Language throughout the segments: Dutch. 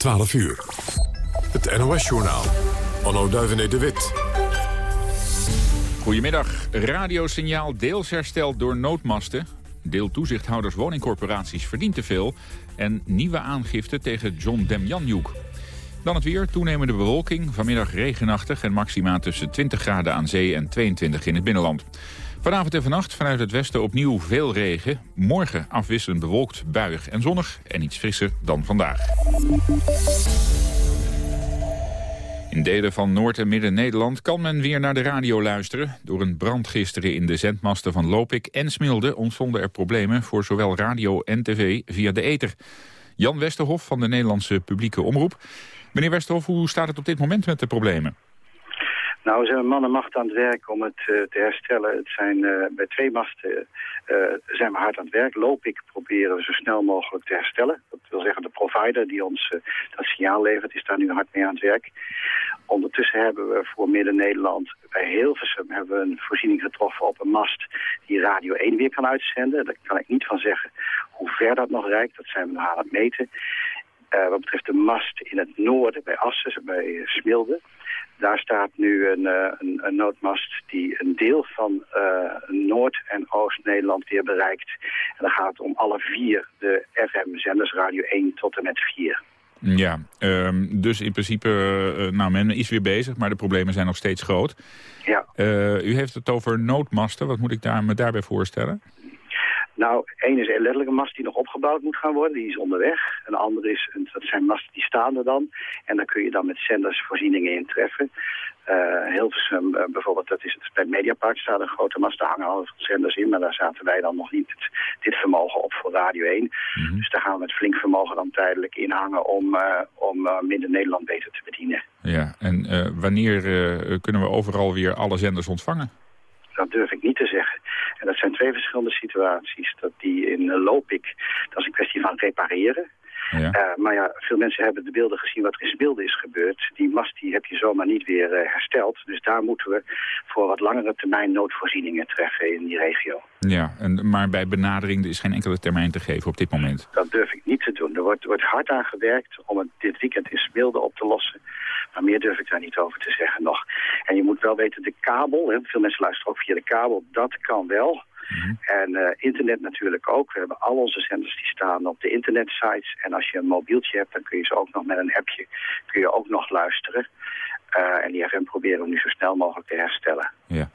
12 uur. Het NOS-journaal. Onno Duivené de Wit. Goedemiddag. Radiosignaal deels hersteld door noodmasten. Deel toezichthouders woningcorporaties verdient te veel. En nieuwe aangifte tegen John Demjanjuk. Dan het weer, toenemende bewolking, vanmiddag regenachtig... en maxima tussen 20 graden aan zee en 22 in het binnenland. Vanavond en vannacht vanuit het westen opnieuw veel regen. Morgen afwisselend bewolkt, buig en zonnig en iets frisser dan vandaag. In delen van Noord- en Midden-Nederland kan men weer naar de radio luisteren. Door een brand gisteren in de zendmasten van Lopik en Smilde ontstonden er problemen voor zowel radio en tv via de ether. Jan Westerhof van de Nederlandse publieke omroep. Meneer Westerhof, hoe staat het op dit moment met de problemen? Nou, zijn man en macht aan het werk om het uh, te herstellen. Het zijn uh, bij twee masten uh, zijn we hard aan het werk. Loop ik proberen we zo snel mogelijk te herstellen. Dat wil zeggen de provider die ons dat signaal levert is daar nu hard mee aan het werk. Ondertussen hebben we voor Midden-Nederland bij Hilversum hebben we een voorziening getroffen op een mast die Radio 1 weer kan uitzenden. Daar kan ik niet van zeggen hoe ver dat nog reikt. Dat zijn we nog aan het meten. wat betreft de mast in het noorden bij Assen, bij Smilde daar staat nu een, uh, een, een, noodmast die een deel van uh, Noord- en Oost-Nederland weer bereikt. En dan gaat het om alle vier de FM-zenders, Radio 1 tot en met 4. Ja, um, dus in principe, uh, nou men is weer bezig, maar de problemen zijn nog steeds groot. Ja. u heeft het over noodmasten, wat moet ik daar, me daarbij voorstellen? Nou, één is een letterlijke mast die nog opgebouwd moet gaan worden. Die is onderweg. Een andere is, dat zijn masten die staan er dan. En dan kun je dan met zenders voorzieningen in treffen. Uh, Hilversum uh, bijvoorbeeld, dat is het, bij Mediapark staat een grote mast, daar hangen al zenders in, maar daar zaten wij dan nog niet het, dit vermogen op voor Radio 1. Mm -hmm. Dus daar gaan we met flink vermogen dan tijdelijk in hangen om, uh, om minder Nederland beter te bedienen. Ja, en wanneer kunnen we overal weer alle zenders ontvangen? Dat durf ik niet te zeggen. En dat zijn twee verschillende situaties. Dat die in uh, Lopik, dat is een kwestie van repareren. Ja. Uh, maar ja, veel mensen hebben de beelden gezien wat er in beelden is gebeurd. Die mast die heb je zomaar niet weer uh, hersteld. Dus daar moeten we voor wat langere termijn noodvoorzieningen treffen in die regio. Ja, en, maar bij benadering er is geen enkele termijn te geven op dit moment? Dat durf ik niet te doen. Er wordt, wordt hard aan gewerkt om het dit weekend in beelden op te lossen. Maar meer durf ik daar niet over te zeggen nog. En je moet wel weten, de kabel, hè, veel mensen luisteren ook via de kabel, dat kan wel. Mhm. Mm -hmm. En uh, internet natuurlijk ook. We hebben al onze zenders die staan op de internetsites. En als je een mobieltje hebt, dan kun je ze ook nog met een appje kun je ook nog luisteren. Uh, en die FM proberen we nu zo snel mogelijk te herstellen. Ja.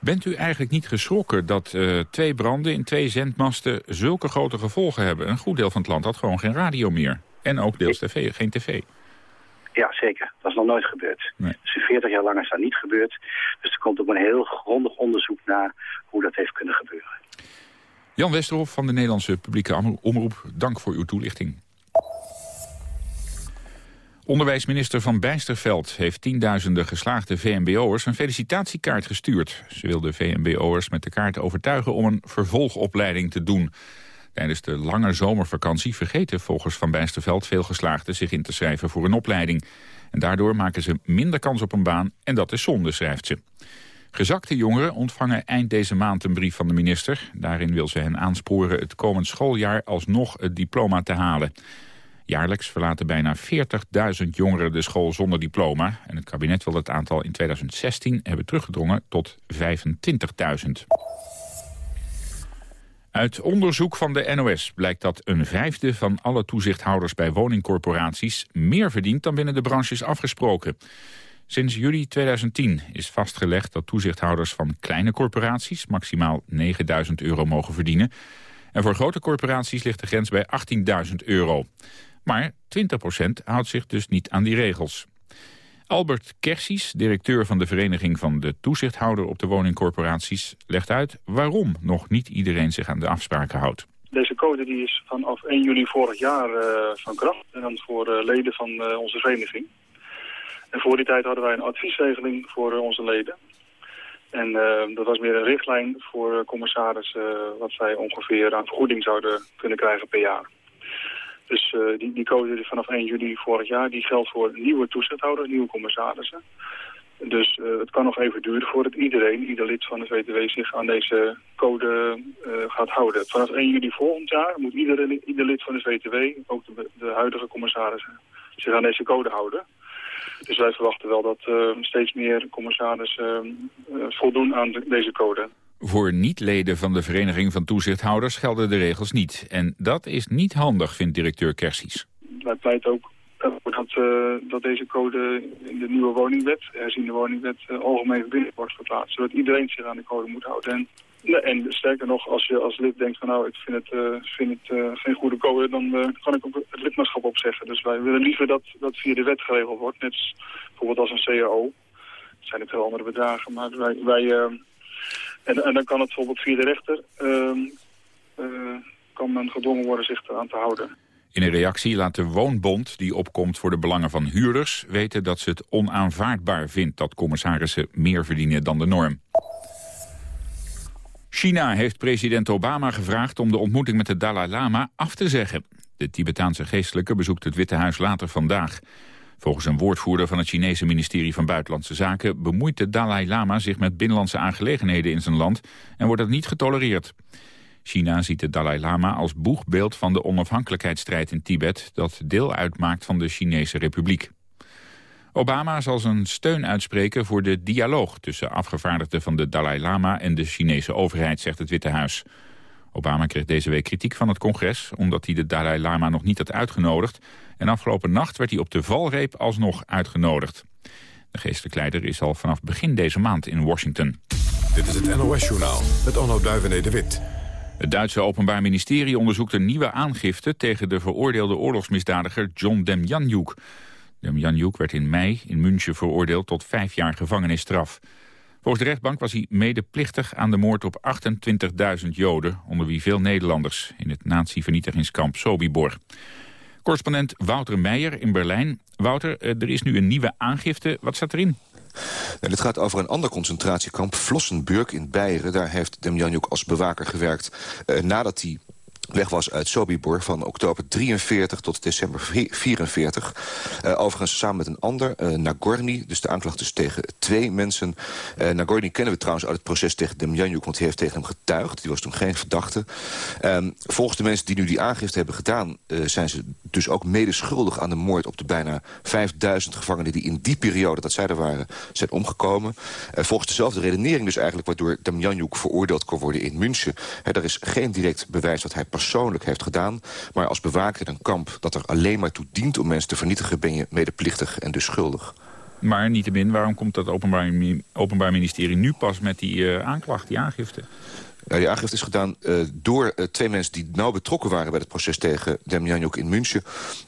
Bent u eigenlijk niet geschrokken dat uh, twee branden in twee zendmasten zulke grote gevolgen hebben? Een goed deel van het land had gewoon geen radio meer. En ook deels tv, geen tv. Ja, zeker. Dat is nog nooit gebeurd. Nee. Dus 40 jaar lang is dat niet gebeurd. Dus er komt ook een heel grondig onderzoek naar hoe dat heeft kunnen gebeuren. Jan Westerhof van de Nederlandse publieke omroep, dank voor uw toelichting. Onderwijsminister Van Bijsterveld heeft tienduizenden geslaagde VMBO'ers een felicitatiekaart gestuurd. Ze wil de VMBO'ers met de kaart overtuigen om een vervolgopleiding te doen. Tijdens de lange zomervakantie vergeten volgens Van Bijsterveld veel geslaagden zich in te schrijven voor een opleiding. En daardoor maken ze minder kans op een baan en dat is zonde, schrijft ze. Gezakte jongeren ontvangen eind deze maand een brief van de minister. Daarin wil ze hen aansporen het komend schooljaar alsnog het diploma te halen. Jaarlijks verlaten bijna 40.000 jongeren de school zonder diploma. En het kabinet wil het aantal in 2016 hebben teruggedrongen tot 25.000. Uit onderzoek van de NOS blijkt dat een vijfde van alle toezichthouders bij woningcorporaties meer verdient dan binnen de branche is afgesproken. Sinds juli 2010 is vastgelegd dat toezichthouders van kleine corporaties maximaal 9000 euro mogen verdienen. En voor grote corporaties ligt de grens bij 18.000 euro. Maar 20% houdt zich dus niet aan die regels. Albert Kersies, directeur van de Vereniging van de Toezichthouder op de woningcorporaties, legt uit waarom nog niet iedereen zich aan de afspraken houdt. Deze code die is vanaf 1 juli vorig jaar uh, van kracht en dan voor uh, leden van uh, onze vereniging. En voor die tijd hadden wij een adviesregeling voor onze leden. En dat was meer een richtlijn voor commissarissen wat zij ongeveer aan vergoeding zouden kunnen krijgen per jaar. Dus uh, die, code die vanaf 1 juli vorig jaar, die geldt voor nieuwe toezichthouders, nieuwe commissarissen. Dus uh, het kan nog even duren voordat iedereen, ieder lid van de VTW zich aan deze code uh, gaat houden. Vanaf 1 juli volgend jaar moet ieder, ieder lid van de VTW, ook de, de huidige commissarissen, zich aan deze code houden. Dus wij verwachten wel dat steeds meer commissarissen voldoen aan deze code. Voor niet-leden van de Vereniging van Toezichthouders gelden de regels niet. En dat is niet handig, vindt directeur Kersies. Wij pleiten ook dat, uh, dat deze code in de nieuwe woningwet, herziende woningwet, uh, algemeen binnen wordt geplaatst. Zodat iedereen zich aan de code moet houden. En, en sterker nog, als je als lid denkt van nou, ik vind het, uh, vind het geen goede code, dan kan ik ook het lidmaatschap opzeggen. Dus wij willen liever dat dat via de wet geregeld wordt. Net bijvoorbeeld als een CAO. Dat zijn het heel andere bedragen, maar wij... wij en, dan kan het bijvoorbeeld via de rechter... Ehm, kan men gedwongen worden zich eraan te houden. In een reactie laat de Woonbond, die opkomt voor de belangen van huurders... weten dat ze het onaanvaardbaar vindt dat commissarissen meer verdienen dan de norm. China heeft president Obama gevraagd om de ontmoeting met de Dalai Lama af te zeggen. De Tibetaanse geestelijke bezoekt het Witte Huis later vandaag. Volgens een woordvoerder van het Chinese ministerie van Buitenlandse Zaken... bemoeit de Dalai Lama zich met binnenlandse aangelegenheden in zijn land... en wordt dat niet getolereerd. China ziet de Dalai Lama als boegbeeld van de onafhankelijkheidsstrijd in Tibet... dat deel uitmaakt van de Chinese Republiek. Obama zal zijn steun uitspreken voor de dialoog... tussen afgevaardigden van de Dalai Lama en de Chinese overheid, zegt het Witte Huis. Obama kreeg deze week kritiek van het congres... omdat hij de Dalai Lama nog niet had uitgenodigd... en afgelopen nacht werd hij op de valreep alsnog uitgenodigd. De geestelijke leider is al vanaf begin deze maand in Washington. Dit is het NOS-journaal met Onno Duivené de Wit. Het Duitse Openbaar Ministerie onderzoekt een nieuwe aangifte... tegen de veroordeelde oorlogsmisdadiger John Demjanjuk. Demjanjuk werd in mei in München veroordeeld tot vijf jaar gevangenisstraf. Volgens de rechtbank was hij medeplichtig aan de moord op 28.000 Joden... onder wie veel Nederlanders in het nazi-vernietigingskamp Sobibor. Correspondent Wouter Meijer in Berlijn. Wouter, eh, er is nu een nieuwe aangifte. Wat staat erin? En het gaat over een ander concentratiekamp, Vlossenburg in Beieren. Daar heeft Demjanjuk als bewaker gewerkt uh, nadat hij weg was uit Sobibor van oktober 43 tot december 44. Uh, eh, overigens samen met een ander, uh, Nagorny. Dus de aanklacht is tegen twee mensen. Uh, Nagorny kennen we trouwens uit het proces tegen Demjanjuk... want hij heeft tegen hem getuigd. Die was toen geen verdachte. Um, volgens de mensen die nu die aangifte hebben gedaan... zijn ze dus ook medeschuldig aan de moord op de bijna 5000 gevangenen... die in die periode dat zij er waren, zijn omgekomen. volgens dezelfde redenering dus eigenlijk... waardoor Demjanjuk veroordeeld kon worden in München. er is geen direct bewijs dat hij persoonlijk heeft gedaan. Maar als bewaker in een kamp dat er alleen maar toe dient om mensen te vernietigen... ben je medeplichtig en dus schuldig. Maar niettemin, waarom komt dat openbaar, openbaar ministerie nu pas met die uh, aanklacht, die aangifte? Ja, die aangifte is gedaan uh, door uh, twee mensen die nauw betrokken waren... bij het proces tegen Demjanjuk in München.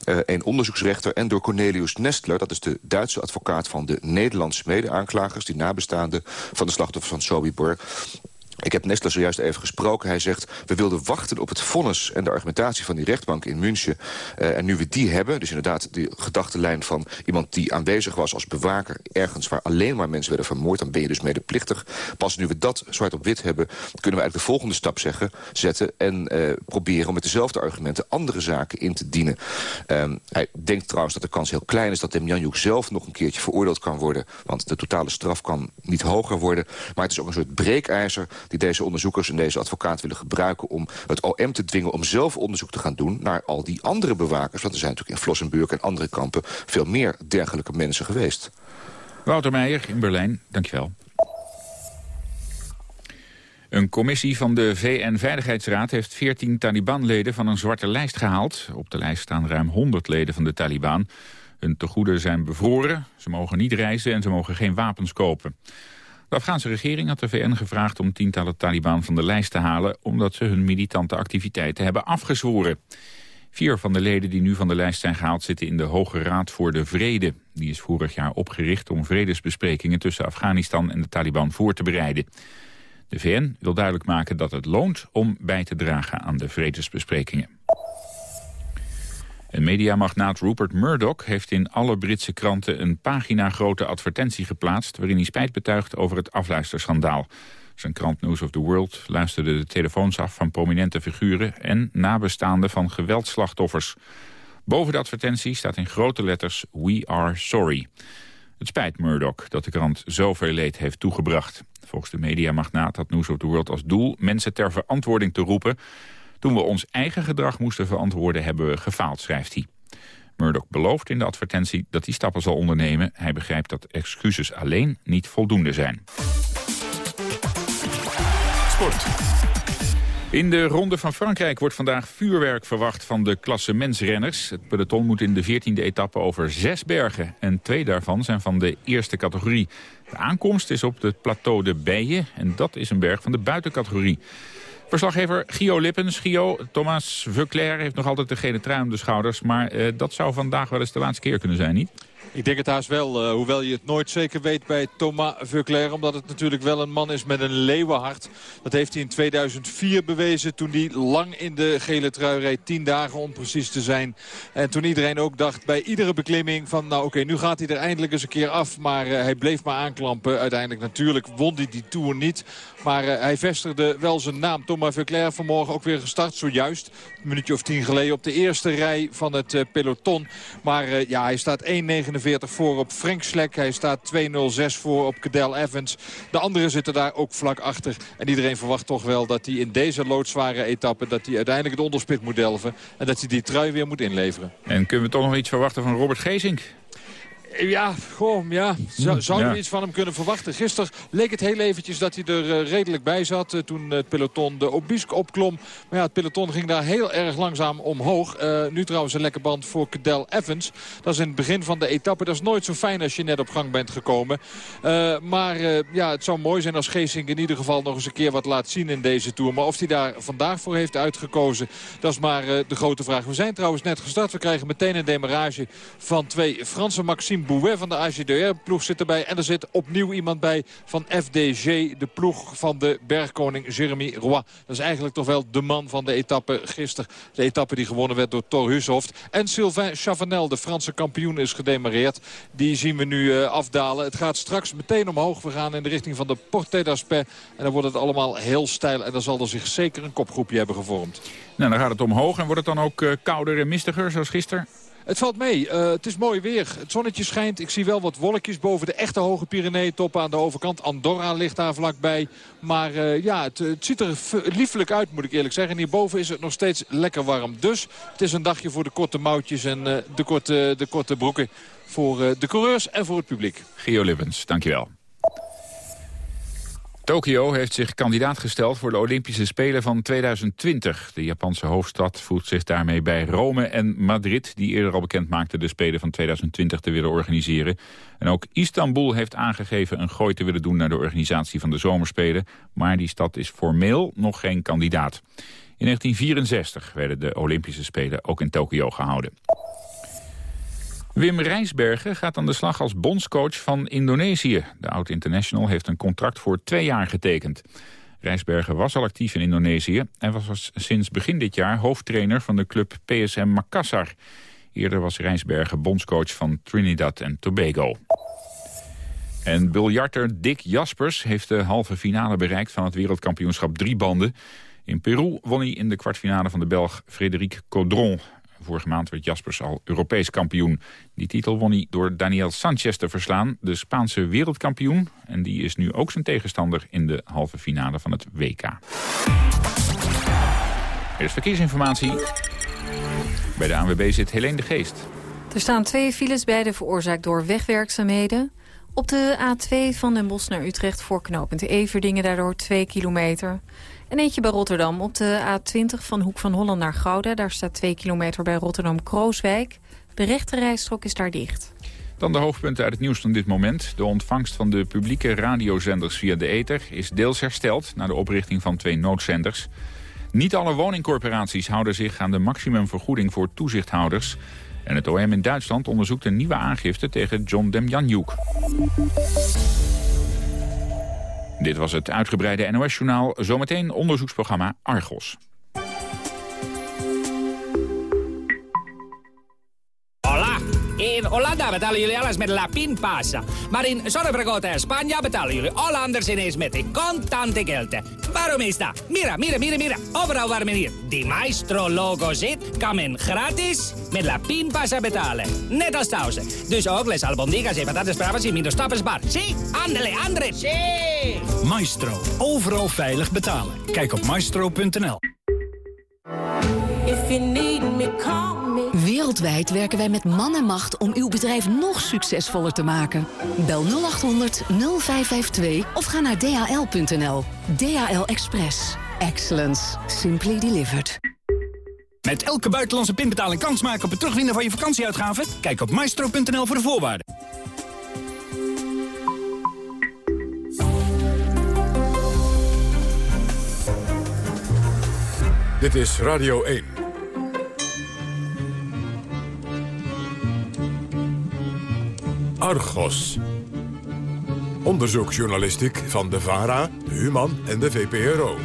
Uh, een onderzoeksrechter en door Cornelius Nestler... dat is de Duitse advocaat van de Nederlandse mede-aanklagers... die nabestaanden van de slachtoffers van Sobibor. Ik heb Nestler zojuist even gesproken. Hij zegt, we wilden wachten op het vonnis en de argumentatie van die rechtbank in München. Uh, en nu we die hebben, dus inderdaad de gedachtenlijn van iemand die aanwezig was als bewaker... ergens waar alleen maar mensen werden vermoord, dan ben je dus medeplichtig. Pas nu we dat zwart op wit hebben, kunnen we eigenlijk de volgende stap zeggen, zetten... en uh, proberen om met dezelfde argumenten andere zaken in te dienen. Um, hij denkt trouwens dat de kans heel klein is dat Demjanjuk zelf nog een keertje veroordeeld kan worden. Want de totale straf kan niet hoger worden. Maar het is ook een soort breekijzer die deze onderzoekers en deze advocaat willen gebruiken... om het OM te dwingen om zelf onderzoek te gaan doen... naar al die andere bewakers. Want er zijn natuurlijk in Flossenburg en andere kampen... veel meer dergelijke mensen geweest. Wouter Meijer in Berlijn, dankjewel. Een commissie van de VN-veiligheidsraad heeft 14 Taliban-leden van een zwarte lijst gehaald. Op de lijst staan ruim 100 leden van de Taliban. Hun tegoeden zijn bevroren, ze mogen niet reizen en ze mogen geen wapens kopen. De Afghaanse regering had de VN gevraagd om tientallen Taliban van de lijst te halen... omdat ze hun militante activiteiten hebben afgezworen. Vier van de leden die nu van de lijst zijn gehaald zitten in de Hoge Raad voor de Vrede. Die is vorig jaar opgericht om vredesbesprekingen tussen Afghanistan en de Taliban voor te bereiden. De VN wil duidelijk maken dat het loont om bij te dragen aan de vredesbesprekingen. En mediamagnaat Rupert Murdoch heeft in alle Britse kranten een pagina-grote advertentie geplaatst... waarin hij spijt betuigt over het afluisterschandaal. Zijn krant News of the World luisterde de telefoons af van prominente figuren... en nabestaanden van geweldslachtoffers. Boven de advertentie staat in grote letters We are sorry. Het spijt Murdoch dat de krant zoveel leed heeft toegebracht. Volgens de mediamagnaat had News of the World als doel mensen ter verantwoording te roepen... Toen we ons eigen gedrag moesten verantwoorden, hebben we gefaald, schrijft hij. Murdoch belooft in de advertentie dat hij stappen zal ondernemen. Hij begrijpt dat excuses alleen niet voldoende zijn. Sport. In de Ronde van Frankrijk wordt vandaag vuurwerk verwacht van de klassementsrenners. Het peloton moet in de 14e etappe over zes bergen. En twee daarvan zijn van de eerste categorie. De aankomst is op het plateau de Beille. En dat is een berg van de buitencategorie. Verslaggever Gio Lippens. Gio, Thomas Vuclair heeft nog altijd de gele trui om de schouders. Maar eh, dat zou vandaag wel eens de laatste keer kunnen zijn, niet? Ik denk het haast wel, uh, hoewel je het nooit zeker weet bij Thomas Vuclair. Omdat het natuurlijk wel een man is met een leeuwenhart. Dat heeft hij in 2004 bewezen toen hij lang in de gele trui reed. Tien dagen om precies te zijn. En toen iedereen ook dacht bij iedere beklimming van... nou oké, nu gaat hij er eindelijk eens een keer af. Maar uh, hij bleef maar aanklampen. Uiteindelijk natuurlijk won hij die Tour niet. Maar uh, hij vestigde wel zijn naam. Thomas Vuclair vanmorgen ook weer gestart, zojuist. Een minuutje of tien geleden op de eerste rij van het peloton. Maar ja, hij staat 1,49 voor op Frank Slek. Hij staat 2.06 voor op Cadel Evans. De anderen zitten daar ook vlak achter. En iedereen verwacht toch wel dat hij in deze loodzware etappe... dat hij uiteindelijk het onderspit moet delven. En dat hij die trui weer moet inleveren. En kunnen we toch nog iets verwachten van Robert Geesink? Ja, gewoon, ja. Zou, zouden we iets van hem kunnen verwachten? Gisteren leek het heel eventjes dat hij er uh, redelijk bij zat. Uh, toen het peloton de Obisque opklom. Maar ja, het peloton ging daar heel erg langzaam omhoog. Uh, nu trouwens een lekker band voor Cadel Evans. Dat is in het begin van de etappe. Dat is nooit zo fijn als je net op gang bent gekomen. maar ja, het zou mooi zijn als Geesink in ieder geval nog eens een keer wat laat zien in deze Tour. Maar of hij daar vandaag voor heeft uitgekozen, dat is maar de grote vraag. We zijn trouwens net gestart. We krijgen meteen een demarage van twee Franse Maxime Bouet van de AGDR-ploeg zit erbij. En er zit opnieuw iemand bij van FDG, de ploeg van de bergkoning Jeremy Roy. Dat is eigenlijk toch wel de man van de etappe gisteren. De etappe die gewonnen werd door Thor Hushoft. En Sylvain Chavanel, de Franse kampioen, is gedemareerd. Die zien we nu uh, afdalen. Het gaat straks meteen omhoog. We gaan in de richting van de Porte d'Aspet. En dan wordt het allemaal heel stijl. En dan zal er zich zeker een kopgroepje hebben gevormd. Nou, dan gaat het omhoog. En wordt het dan ook uh, kouder en mistiger, zoals gisteren? Het valt mee. Uh, het is mooi weer. Het zonnetje schijnt. Ik zie wel wat wolkjes boven de echte hoge Pyrenee-toppen aan de overkant. Andorra ligt daar vlakbij. Maar uh, ja, het, het, ziet er liefelijk uit, moet ik eerlijk zeggen. En hierboven is het nog steeds lekker warm. Dus het is een dagje voor de korte mouwtjes en uh, de, korte, de korte broeken. Voor de coureurs en voor het publiek. Geo Lippens, dankjewel. Tokio heeft zich kandidaat gesteld voor de Olympische Spelen van 2020. De Japanse hoofdstad voegt zich daarmee bij Rome en Madrid... die eerder al bekend maakten de Spelen van 2020 te willen organiseren. En ook Istanbul heeft aangegeven een gooi te willen doen... naar de organisatie van de Zomerspelen. Maar die stad is formeel nog geen kandidaat. In 1964 werden de Olympische Spelen ook in Tokio gehouden. Wim Rijsbergen gaat aan de slag als bondscoach van Indonesië. De oud-international heeft een contract voor twee jaar getekend. Rijsbergen was al actief in Indonesië en was sinds begin dit jaar hoofdtrainer van de club PSM Makassar. Eerder was Rijsbergen bondscoach van Trinidad en Tobago. En biljarter Dick Jaspers heeft de halve finale bereikt van het wereldkampioenschap drie banden. In Peru won hij in de kwartfinale van de Belg Frédéric Caudron. Vorige maand werd Jaspers al Europees kampioen. Die titel won hij door Daniel Sanchez te verslaan, de Spaanse wereldkampioen. En die is nu ook zijn tegenstander in de halve finale van het WK. Eerst verkeersinformatie. Bij de ANWB zit Helene de Geest. Er staan twee files, beide veroorzaakt door wegwerkzaamheden. Op de A2 van Den Bosch naar Utrecht voor knooppunt Everdingen daardoor 2 kilometer. En eentje bij Rotterdam op de A20 van Hoek van Holland naar Gouda. Daar staat 2 kilometer bij Rotterdam-Krooswijk. De rechte rijstrook is daar dicht. Dan de hoofdpunten uit het nieuws van dit moment. De ontvangst van de publieke radiozenders via de ether is deels hersteld... na de oprichting van twee noodzenders. Niet alle woningcorporaties houden zich aan de maximumvergoeding voor toezichthouders. En het OM in Duitsland onderzoekt een nieuwe aangifte tegen John Demjanjuk. Dit was het uitgebreide NOS-journaal. Zometeen onderzoeksprogramma Argos. In Hollanda betalen jullie alles met La Pinpasa. Maar in Zorrevergota en Spanje betalen jullie Hollanders ineens met de contante geld. Waarom is dat? Mira, mira, mira, mira. Overal waar men hier die Maestro-logo zit, kan men gratis met La Pinpasa betalen. Net als thuis. Dus ook les albondigas en patatas bravas in minder stappersbar. Zie, andele, andre. Zie. Maestro. Overal veilig betalen. Kijk op maestro.nl. Wereldwijd werken wij met man en macht om uw bedrijf nog succesvoller te maken. Bel 0800 0552 of ga naar dhl.nl. DHL Express. Excellence. Simply delivered. Met elke buitenlandse pinbetaling kans maken op het terugwinnen van je vakantieuitgaven? Kijk op maestro.nl voor de voorwaarden. Dit is Radio 1. Argos. Onderzoeksjournalistiek van de VARA, de Human en de VPRO.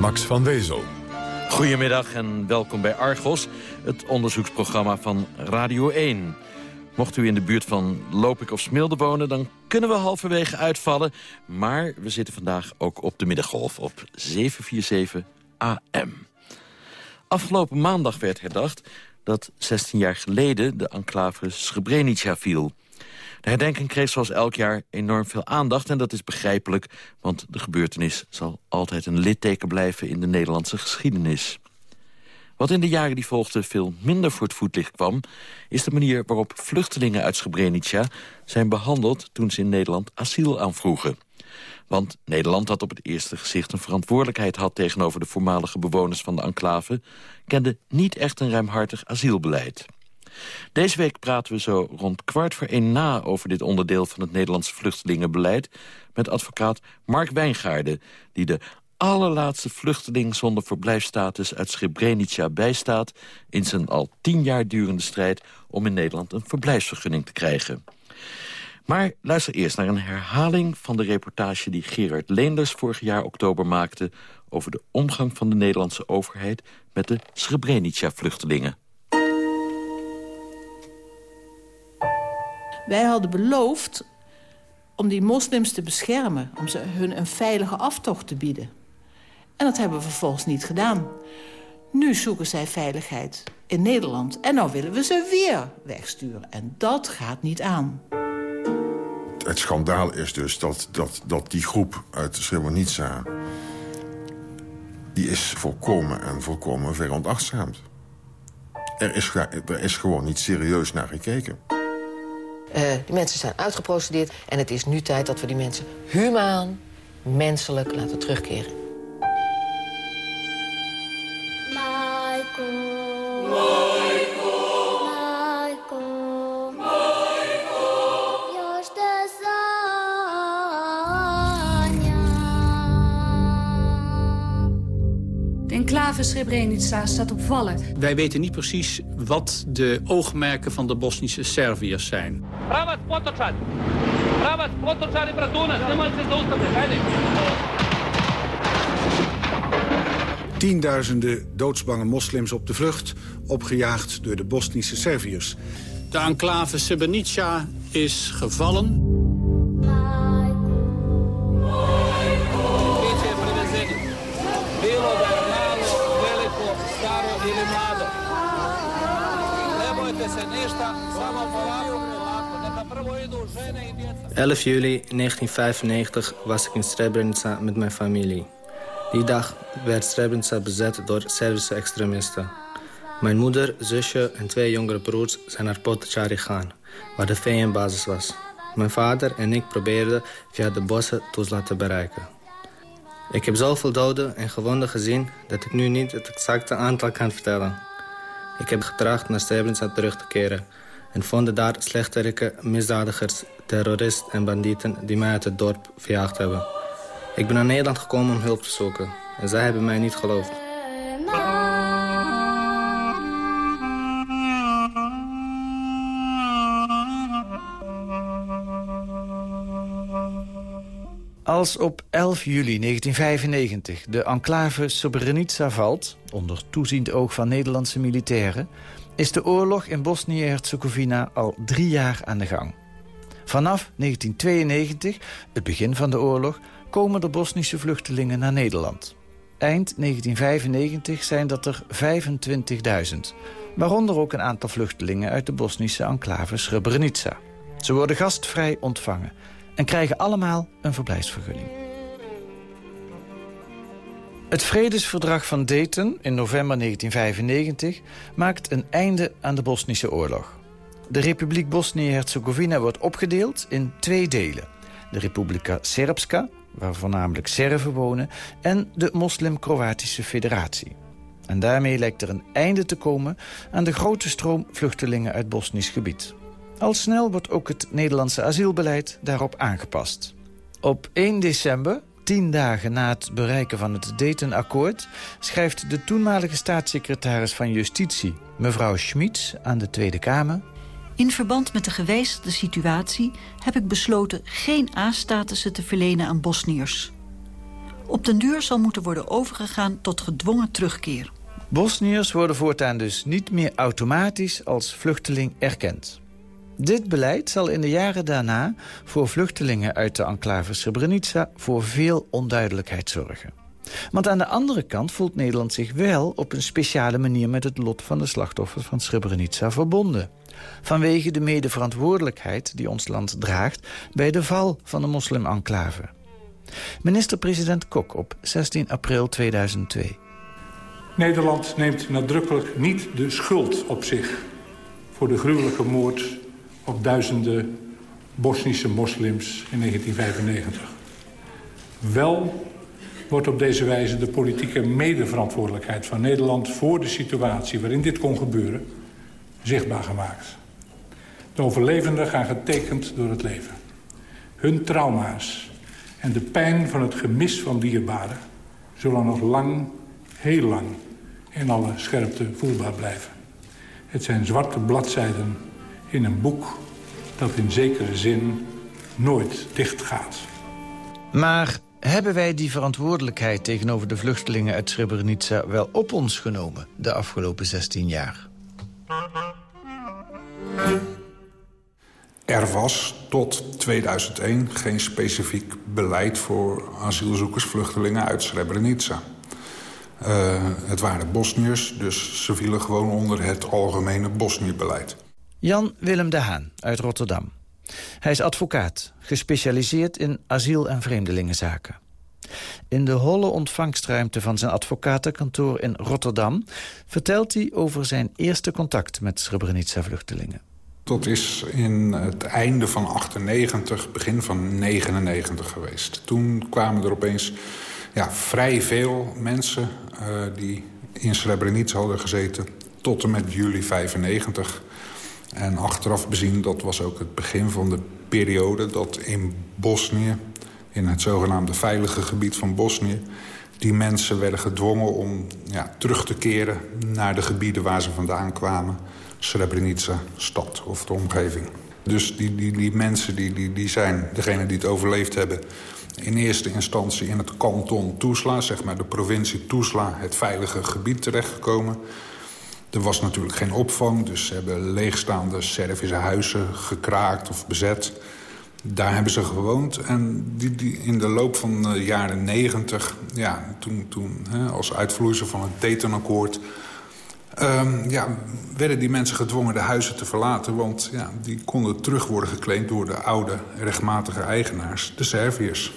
Max van Wezel. Goedemiddag en welkom bij Argos, het onderzoeksprogramma van Radio 1. Mocht u in de buurt van Lopik of Smilde wonen... dan kunnen we halverwege uitvallen. Maar we zitten vandaag ook op de middengolf op 747 AM. Afgelopen maandag werd herdacht dat 16 jaar geleden... de enclave Srebrenica viel. De herdenking kreeg zoals elk jaar enorm veel aandacht... en dat is begrijpelijk, want de gebeurtenis zal altijd een litteken blijven... in de Nederlandse geschiedenis. Wat in de jaren die volgden veel minder voor het voetlicht kwam... is de manier waarop vluchtelingen uit Srebrenica zijn behandeld... toen ze in Nederland asiel aanvroegen. Want Nederland, dat op het eerste gezicht een verantwoordelijkheid had... tegenover de voormalige bewoners van de enclave... kende niet echt een ruimhartig asielbeleid. Deze week praten we zo rond kwart voor één na... over dit onderdeel van het Nederlandse vluchtelingenbeleid... met advocaat Mark Wijngaarden... die de allerlaatste vluchteling zonder verblijfstatus uit Srebrenica bijstaat... in zijn al tien jaar durende strijd om in Nederland een verblijfsvergunning te krijgen. Maar luister eerst naar een herhaling van de reportage die Gerard Leenders vorig jaar oktober maakte... over de omgang van de Nederlandse overheid met de Srebrenica-vluchtelingen. Wij hadden beloofd om die moslims te beschermen... om ze hun een veilige aftocht te bieden. En dat hebben we vervolgens niet gedaan. Nu zoeken zij veiligheid in Nederland. En nou willen we ze weer wegsturen. En dat gaat niet aan. Het schandaal is dus dat, dat, dat die groep uit Srebrenica... die is volkomen en volkomen veronachtzaamd. Er is, er is gewoon niet serieus naar gekeken. Uh, die mensen zijn uitgeprocedeerd en het is nu tijd dat we die mensen humaan, menselijk laten terugkeren. Enclave Srebrenica staat op vallen. Wij weten niet precies wat de oogmerken van de Bosnische Serviërs zijn. Tienduizenden doodsbange moslims op de vlucht, opgejaagd door de Bosnische Serviërs. De enclave Srebrenica is gevallen. ...11 juli 1995 was ik in Srebrenica met mijn familie. Die dag werd Srebrenica bezet door Servische extremisten. Mijn moeder, zusje en twee jongere broers zijn naar Potocari gegaan... waar de VN-basis was. Mijn vader en ik probeerden via de bossen Tuzla te bereiken. Ik heb zoveel doden en gewonden gezien... dat ik nu niet het exacte aantal kan vertellen. Ik heb getracht naar Srebrenica terug te keren... en vonden daar slechterikke misdadigers, terroristen en bandieten... die mij uit het dorp verjaagd hebben. Ik ben naar Nederland gekomen om hulp te zoeken. En zij hebben mij niet geloofd. Als op 11 juli 1995 de enclave Srebrenica valt... onder toeziend oog van Nederlandse militairen... is de oorlog in Bosnië-Herzegovina al drie jaar aan de gang. Vanaf 1992, het begin van de oorlog... komen de Bosnische vluchtelingen naar Nederland. Eind 1995 zijn dat er 25.000. Waaronder ook een aantal vluchtelingen uit de Bosnische enclave Srebrenica. Ze worden gastvrij ontvangen en krijgen allemaal een verblijfsvergunning. Het vredesverdrag van Dayton in november 1995 maakt een einde aan de Bosnische oorlog. De Republiek Bosnië-Herzegovina wordt opgedeeld in twee delen. De Republika Srpska, waar voornamelijk Serven wonen... en de Moslim-Kroatische Federatie. En daarmee lijkt er een einde te komen aan de grote stroom vluchtelingen uit Bosnisch gebied. Al snel wordt ook het Nederlandse asielbeleid daarop aangepast. Op 1 december, tien dagen na het bereiken van het Dayton-akkoord... schrijft de toenmalige staatssecretaris van Justitie, mevrouw Schmitz, aan de Tweede Kamer... In verband met de gewijzigde situatie heb ik besloten geen A-statussen te verlenen aan Bosniërs. Op den duur zal moeten worden overgegaan tot gedwongen terugkeer. Bosniërs worden voortaan dus niet meer automatisch als vluchteling erkend. Dit beleid zal in de jaren daarna voor vluchtelingen uit de enclave Srebrenica voor veel onduidelijkheid zorgen. Want aan de andere kant voelt Nederland zich wel op een speciale manier met het lot van de slachtoffers van Srebrenica verbonden. Vanwege de medeverantwoordelijkheid die ons land draagt bij de val van de moslim-enclave. Minister-president Kok op 16 april 2002. Nederland neemt nadrukkelijk niet de schuld op zich... voor de gruwelijke moord op duizenden Bosnische moslims in 1995. Wel wordt op deze wijze de politieke medeverantwoordelijkheid van Nederland... voor de situatie waarin dit kon gebeuren, zichtbaar gemaakt. De overlevenden gaan getekend door het leven. Hun trauma's en de pijn van het gemis van dierbaren... zullen nog lang, heel lang, in alle scherpte voelbaar blijven. Het zijn zwarte bladzijden in een boek dat in zekere zin nooit dichtgaat. Maar hebben wij die verantwoordelijkheid tegenover de vluchtelingen uit Srebrenica wel op ons genomen de afgelopen 16 jaar? Er was tot 2001 geen specifiek beleid voor asielzoekers, vluchtelingen uit Srebrenica. Uh, het waren Bosniërs, dus ze vielen gewoon onder het algemene Bosnië-beleid. Jan Willem de Haan uit Rotterdam. Hij is advocaat, gespecialiseerd in asiel- en vreemdelingenzaken. In de holle ontvangstruimte van zijn advocatenkantoor in Rotterdam... vertelt hij over zijn eerste contact met Srebrenica-vluchtelingen. Dat is in het einde van 98, begin van 99 geweest. Toen kwamen er opeens ja, vrij veel mensen uh, die in Srebrenica hadden gezeten... tot en met juli 95. En achteraf bezien, dat was ook het begin van de periode... dat in Bosnië, in het zogenaamde veilige gebied van Bosnië... die mensen werden gedwongen om ja, terug te keren naar de gebieden waar ze vandaan kwamen... Srebrenica, stad of de omgeving. Dus die, die, die mensen die, die, die zijn, degene die het overleefd hebben... in eerste instantie in het kanton Tuzla, zeg maar de provincie Tuzla... het veilige gebied terechtgekomen. Er was natuurlijk geen opvang, dus ze hebben leegstaande Servische huizen gekraakt of bezet. Daar hebben ze gewoond. En die, die in de loop van de jaren negentig, ja, toen, toen hè, als uitvloeisel van het Daytonakkoord... Um, ja, werden die mensen gedwongen de huizen te verlaten... want ja, die konden terug worden geclaimd door de oude rechtmatige eigenaars, de Serviërs.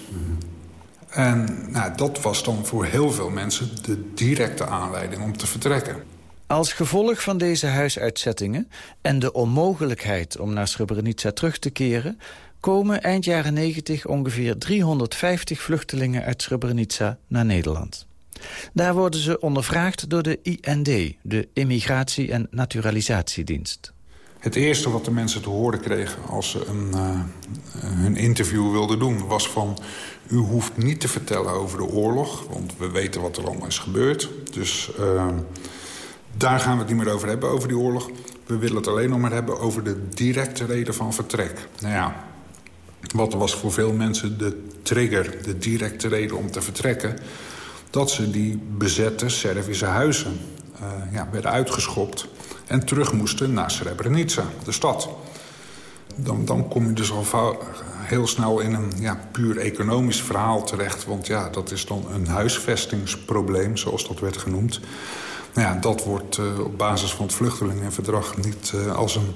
En nou, dat was dan voor heel veel mensen de directe aanleiding om te vertrekken. Als gevolg van deze huisuitzettingen en de onmogelijkheid om naar Srebrenica terug te keren... komen eind jaren 90 ongeveer 350 vluchtelingen uit Srebrenica naar Nederland. Daar worden ze ondervraagd door de IND, de Immigratie- en Naturalisatiedienst. Het eerste wat de mensen te horen kregen als ze een, uh, hun interview wilden doen... was van, u hoeft niet te vertellen over de oorlog... want we weten wat er allemaal is gebeurd. Dus uh, daar gaan we het niet meer over hebben, over die oorlog. We willen het alleen nog maar hebben over de directe reden van vertrek. Nou ja, wat was voor veel mensen de trigger, de directe reden om te vertrekken dat ze die bezette Servische huizen uh, ja, werden uitgeschopt... en terug moesten naar Srebrenica, de stad. Dan, dan kom je dus al heel snel in een ja, puur economisch verhaal terecht. Want ja, dat is dan een huisvestingsprobleem, zoals dat werd genoemd. Nou ja, dat wordt eh, op basis van het vluchtelingenverdrag niet eh, als een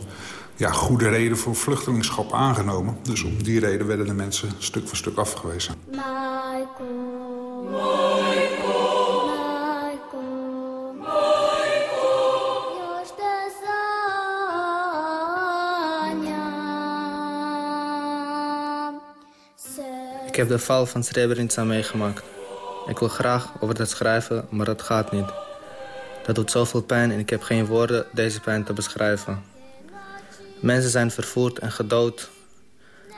ja, goede reden voor vluchtelingschap aangenomen. Dus om die reden werden de mensen stuk voor stuk afgewezen. Michael. Michael. Ik heb de val van Srebrenica meegemaakt. Ik wil graag over dat schrijven, maar dat gaat niet. Dat doet zoveel pijn en ik heb geen woorden deze pijn te beschrijven. Mensen zijn vervoerd en gedood,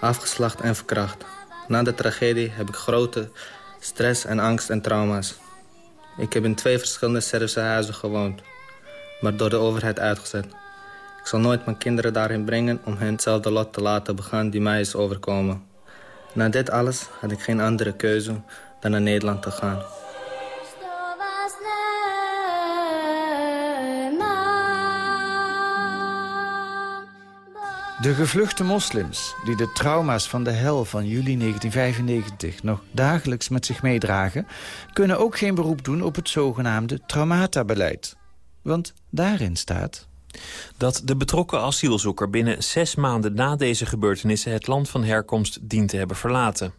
afgeslacht en verkracht. Na de tragedie heb ik grote stress en angst en trauma's. Ik heb in twee verschillende Servische huizen gewoond, maar door de overheid uitgezet. Ik zal nooit mijn kinderen daarin brengen om hen hetzelfde lot te laten begaan die mij is overkomen. Na dit alles had ik geen andere keuze dan naar Nederland te gaan. De gevluchte moslims, die de trauma's van de hel van juli 1995 nog dagelijks met zich meedragen, kunnen ook geen beroep doen op het zogenaamde traumatabeleid. Want daarin staat... Dat de betrokken asielzoeker binnen zes maanden na deze gebeurtenissen het land van herkomst dient te hebben verlaten.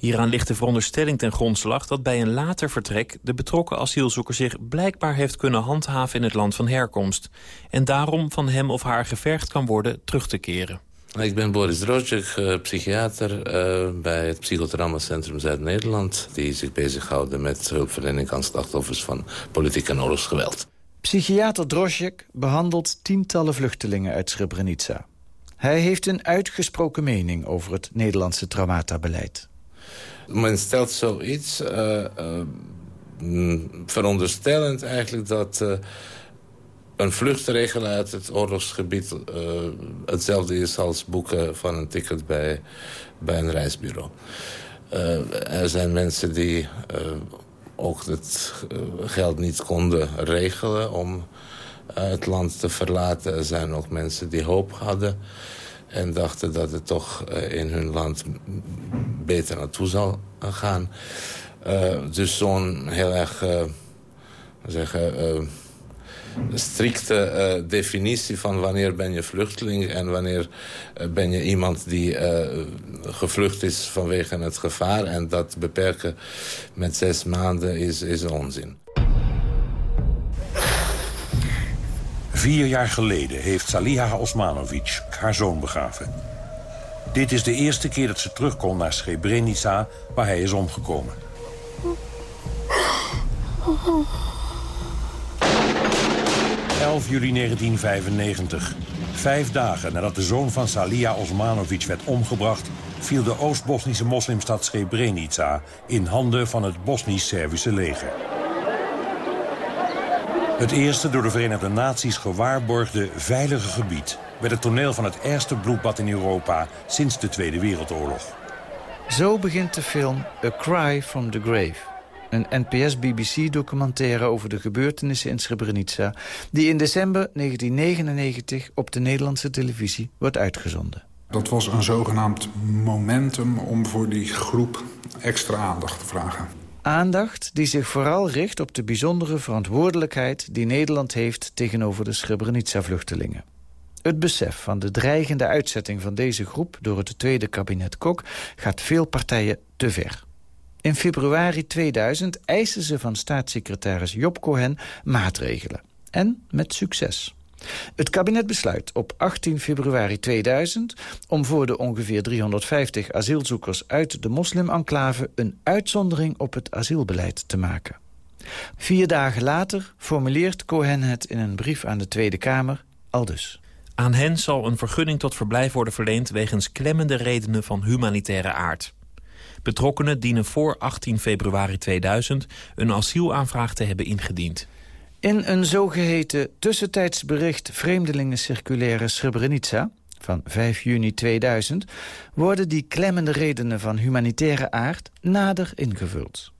Hieraan ligt de veronderstelling ten grondslag dat bij een later vertrek... de betrokken asielzoeker zich blijkbaar heeft kunnen handhaven in het land van herkomst... en daarom van hem of haar gevergd kan worden terug te keren. Ik ben Boris Drozjek, eh, psychiater uh, bij het Psychotraumacentrum Zuid-Nederland... die zich bezighoudt met hulpverlening aan slachtoffers van politiek en oorlogsgeweld. Psychiater Drozjek behandelt tientallen vluchtelingen uit Srebrenica. Hij heeft een uitgesproken mening over het Nederlandse traumatabeleid. Men stelt zoiets uh, uh, veronderstellend eigenlijk dat uh, een vluchtregel uit het oorlogsgebied hetzelfde is als boeken van een ticket bij, bij een reisbureau. er zijn mensen die ook het geld niet konden regelen om het land te verlaten. Er zijn ook mensen die hoop hadden en dachten dat het toch uh, in hun land beter naartoe zal gaan. Uh, dus zo'n heel erg, strikte definitie van wanneer ben je vluchteling... en wanneer ben je iemand die gevlucht is vanwege het gevaar... en dat beperken met zes maanden is, is onzin. Vier jaar geleden heeft Saliha Osmanovic haar zoon begraven. Dit is de eerste keer dat ze terugkomt naar Srebrenica, waar hij is omgekomen. Oh. 11 juli 1995. Vijf dagen nadat de zoon van Saliha Osmanovic werd omgebracht... viel de Oost-Bosnische moslimstad Srebrenica in handen van het Bosnisch-Servische leger. Het eerste door de Verenigde Naties gewaarborgde veilige gebied... werd het toneel van het ergste bloedbad in Europa sinds de Tweede Wereldoorlog. Zo begint de film A Cry from the Grave. Een NPS-BBC-documentaire over de gebeurtenissen in Srebrenica... die in december 1999 op de Nederlandse televisie wordt uitgezonden. Dat was een zogenaamd momentum om voor die groep extra aandacht te vragen. Aandacht die zich vooral richt op de bijzondere verantwoordelijkheid... die Nederland heeft tegenover de Srebrenica-vluchtelingen. Het besef van de dreigende uitzetting van deze groep... door het tweede kabinet Kok gaat veel partijen te ver. In februari 2000 eisen ze van staatssecretaris Job Cohen maatregelen. En met succes. Het kabinet besluit op 18 februari 2000 om voor de ongeveer 350 asielzoekers uit de moslimenclave een uitzondering op het asielbeleid te maken. Vier dagen later formuleert Cohen het in een brief aan de Tweede Kamer aldus. Aan hen zal een vergunning tot verblijf worden verleend wegens klemmende redenen van humanitaire aard. Betrokkenen dienen voor 18 februari 2000 een asielaanvraag te hebben ingediend. In een zogeheten tussentijds bericht Vreemdelingencirculaire Srebrenica van 5 juni 2000 worden die klemmende redenen van humanitaire aard nader ingevuld.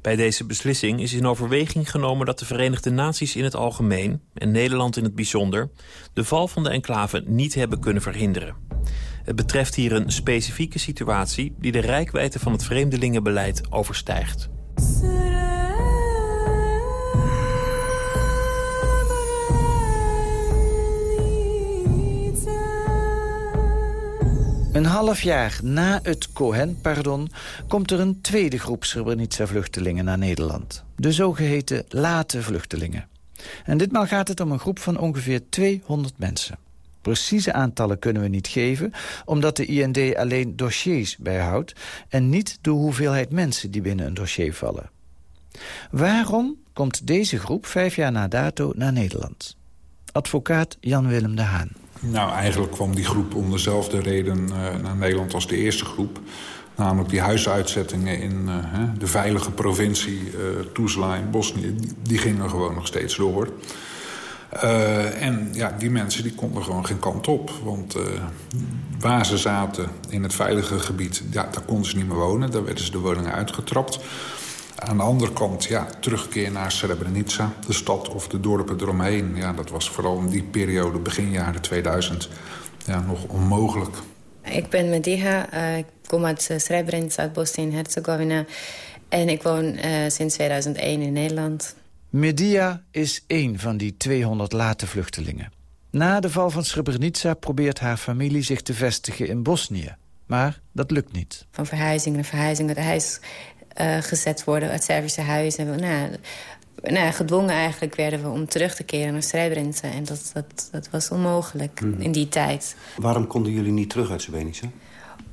Bij deze beslissing is in overweging genomen dat de Verenigde Naties in het algemeen... en Nederland in het bijzonder... de val van de enclave niet hebben kunnen verhinderen. Het betreft hier een specifieke situatie... die de rijkwijde van het vreemdelingenbeleid overstijgt. Een half jaar na het Cohen-pardon komt er een tweede groep Srebrenica-vluchtelingen naar Nederland. De zogeheten late vluchtelingen. En ditmaal gaat het om een groep van ongeveer 200 mensen. Precieze aantallen kunnen we niet geven... omdat de IND alleen dossiers bijhoudt... en niet de hoeveelheid mensen die binnen een dossier vallen. Waarom komt deze groep vijf jaar na dato naar Nederland? Advocaat Jan-Willem de Haan. Nou, eigenlijk kwam die groep om dezelfde reden uh, naar Nederland als de eerste groep. Namelijk die huisuitzettingen in uh, de veilige provincie uh, Tuzla in Bosnië... die gingen gewoon nog steeds door. En ja, die mensen die konden gewoon geen kant op. Want waar ze zaten in het veilige gebied, daar konden ze niet meer wonen. Daar werden ze de woningen uitgetrapt. Aan de andere kant, ja, terugkeer naar Srebrenica, de stad of de dorpen eromheen. Ja, dat was vooral in die periode, begin jaren 2000, ja, nog onmogelijk. Ik ben Mediha, uh, ik kom uit Srebrenica, uit Bosnië en Herzegovina. En ik woon sinds 2001 in Nederland. Medea is één van die 200 late vluchtelingen. Na de val van Srebrenica probeert haar familie zich te vestigen in Bosnië. Maar dat lukt niet. Van verhuizing naar verhuizing huis uh, gezet worden, uit Servische huizen. Nou, nou, gedwongen eigenlijk werden we om terug te keren naar Srebrenica. En dat, dat, dat was onmogelijk mm. in die tijd. Waarom konden jullie niet terug uit Srebrenica?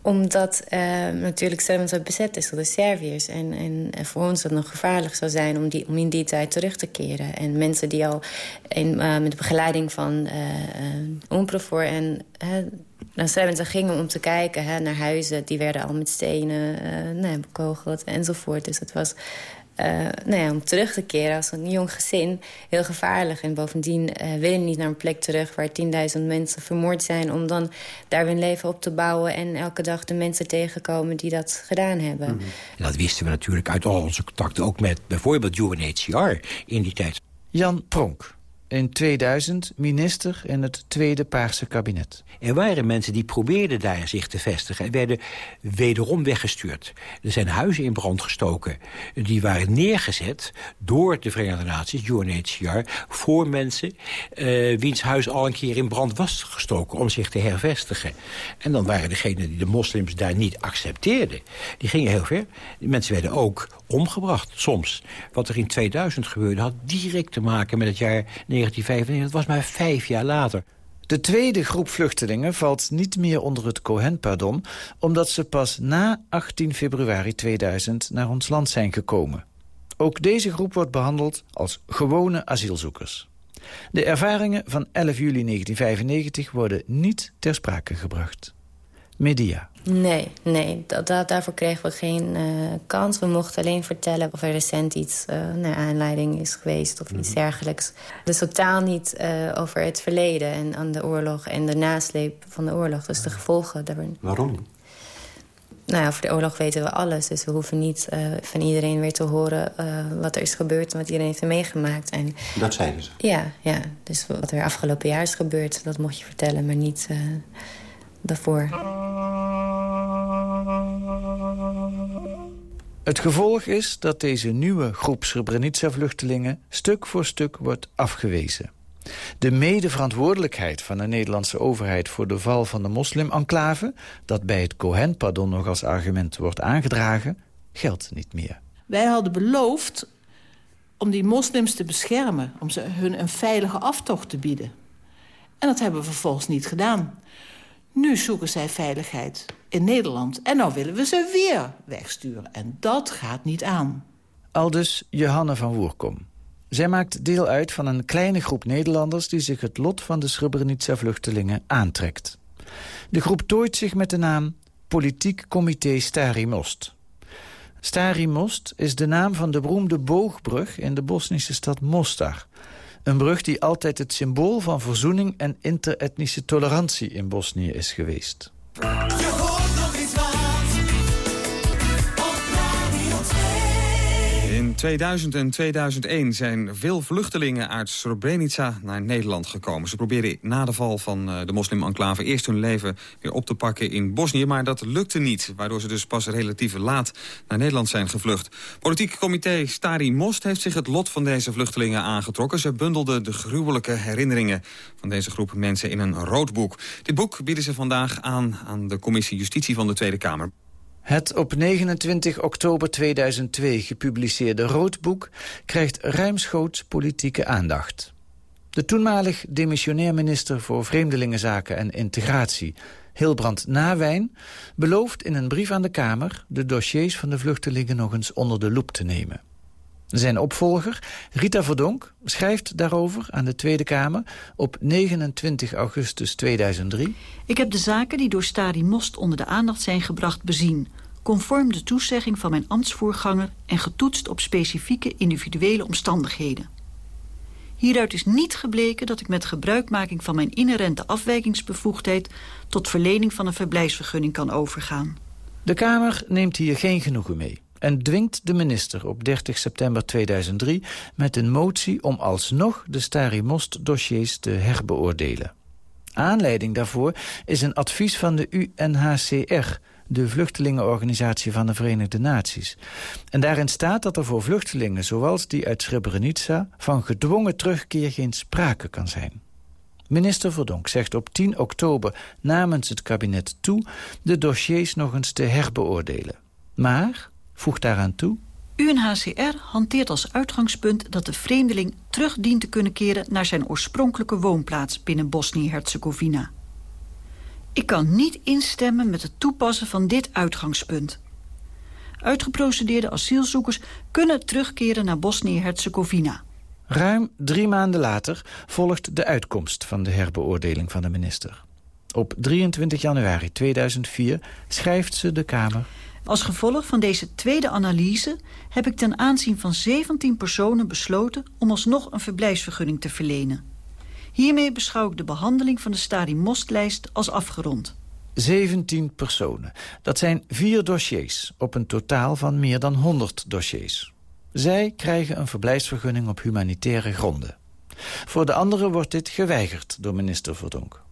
Omdat uh, natuurlijk Srebrenica bezet is door de Serviërs. En, en voor ons dat nog gevaarlijk zou zijn om, die, om in die tijd terug te keren. En mensen die al in, uh, met begeleiding van uh, Umprofor en naar Srebrenica gingen om te kijken hè, naar huizen... die werden al met stenen nou, bekogeld enzovoort. Dus het was uh, nou ja, om terug te keren als een jong gezin heel gevaarlijk. En bovendien uh, willen niet naar een plek terug waar 10.000 mensen vermoord zijn... om dan daar hun leven op te bouwen en elke dag de mensen tegenkomen die dat gedaan hebben. Mm -hmm. Dat wisten we natuurlijk uit al onze contacten, ook met bijvoorbeeld UNHCR in die tijd. Jan Pronk, in 2000 minister in het tweede Paarse kabinet. Er waren mensen die probeerden daar zich te vestigen... en werden wederom weggestuurd. Er zijn huizen in brand gestoken. Die waren neergezet door de Verenigde Naties, UNHCR... voor mensen uh, wiens huis al een keer in brand was gestoken... om zich te hervestigen. En dan waren degenen die de moslims daar niet accepteerden... die gingen heel ver. Mensen werden ook omgebracht, soms. Wat er in 2000 gebeurde had direct te maken met het jaar 1995. Dat was maar vijf jaar later. De tweede groep vluchtelingen valt niet meer onder het Cohen-pardon... omdat ze pas na 18 februari 2000 naar ons land zijn gekomen. Ook deze groep wordt behandeld als gewone asielzoekers. De ervaringen van 11 juli 1995 worden niet ter sprake gebracht. Media. Nee, nee dat, dat, daarvoor kregen we geen uh, kans. We mochten alleen vertellen of er recent iets uh, naar aanleiding is geweest of iets mhm. dergelijks. Dus totaal niet uh, over het verleden en aan de oorlog en de nasleep van de oorlog. Dus de gevolgen. Daar... Waarom? Nou ja, over de oorlog weten we alles. Dus we hoeven niet van iedereen weer te horen wat er is gebeurd... en wat iedereen heeft meegemaakt. En, dat zeiden ze? Ja, ja, dus wat er afgelopen jaar is gebeurd... dat mocht je vertellen, maar niet daarvoor. Het gevolg is dat deze nieuwe groep Srebrenica-vluchtelingen... stuk voor stuk wordt afgewezen. De medeverantwoordelijkheid van de Nederlandse overheid... voor de val van de moslim-enclave... dat bij het Cohen-pardon nog als argument wordt aangedragen... geldt niet meer. Wij hadden beloofd om die moslims te beschermen... om ze hun een veilige aftocht te bieden. En dat hebben we vervolgens niet gedaan. Nu zoeken zij veiligheid in Nederland. En nou willen we ze weer wegsturen. En dat gaat niet aan. Aldus Johanne van Woerkom. Zij maakt deel uit van een kleine groep Nederlanders... die zich het lot van de Srebrenica-vluchtelingen aantrekt. De groep tooit zich met de naam Politiek Comité Stari Most. Stari Most is de naam van de beroemde boogbrug... in de Bosnische stad Mostar... Een brug die altijd het symbool van verzoening en interetnische tolerantie in Bosnië is geweest. 2000 en 2001 zijn veel vluchtelingen uit Srebrenica naar Nederland gekomen. Ze probeerden na de val van eh, de moslim-enclave eerst hun leven weer op te pakken in Bosnië. Maar dat lukte niet, waardoor ze dus pas relatief laat naar Nederland zijn gevlucht. Politiek comité Stari Most heeft zich het lot van deze vluchtelingen aangetrokken. Ze bundelden de gruwelijke herinneringen van deze groep mensen in een rood boek. Dit boek bieden ze vandaag aan aan de commissie Justitie van de Tweede Kamer. Het op 29 oktober 2002 gepubliceerde Roodboek krijgt ruimschoots politieke aandacht. De toenmalig demissionair minister voor Vreemdelingenzaken en Integratie... Hilbrand Nawijn belooft in een brief aan de Kamer... de dossiers van de vluchtelingen nog eens onder de loep te nemen. Zijn opvolger, Rita Verdonk, schrijft daarover aan de Tweede Kamer... op 29 augustus 2003. Ik heb de zaken die door Stari Most onder de aandacht zijn gebracht bezien... conform de toezegging van mijn ambtsvoorganger... en getoetst op specifieke individuele omstandigheden. Hieruit is niet gebleken dat ik met gebruikmaking van mijn inherente afwijkingsbevoegdheid... tot verlening van een verblijfsvergunning kan overgaan. De Kamer neemt hier geen genoegen mee en dwingt de minister op 30 september 2003 met een motie om alsnog de Stari-Most-dossiers te herbeoordelen. Aanleiding daarvoor is een advies van de UNHCR, de vluchtelingenorganisatie van de Verenigde Naties. En daarin staat dat er voor vluchtelingen zoals die uit Srebrenica van gedwongen terugkeer geen sprake kan zijn. Minister Verdonk zegt op 10 oktober namens het kabinet toe de dossiers nog eens te herbeoordelen. Maar voegt daaraan toe... UNHCR hanteert als uitgangspunt dat de vreemdeling terug dient te kunnen keren naar zijn oorspronkelijke woonplaats binnen Bosnië-Herzegovina. Ik kan niet instemmen met het toepassen van dit uitgangspunt. Uitgeprocedeerde asielzoekers kunnen terugkeren naar Bosnië-Herzegovina. Ruim drie maanden later volgt de uitkomst van de herbeoordeling van de minister. Op 23 januari 2004 schrijft ze de Kamer... Als gevolg van deze tweede analyse heb ik ten aanzien van 17 personen besloten om alsnog een verblijfsvergunning te verlenen. Hiermee beschouw ik de behandeling van de Stari Mostlijst als afgerond. 17 personen. Dat zijn vier dossiers op een totaal van meer dan 100 dossiers. Zij krijgen een verblijfsvergunning op humanitaire gronden. Voor de anderen wordt dit geweigerd door minister Verdonk.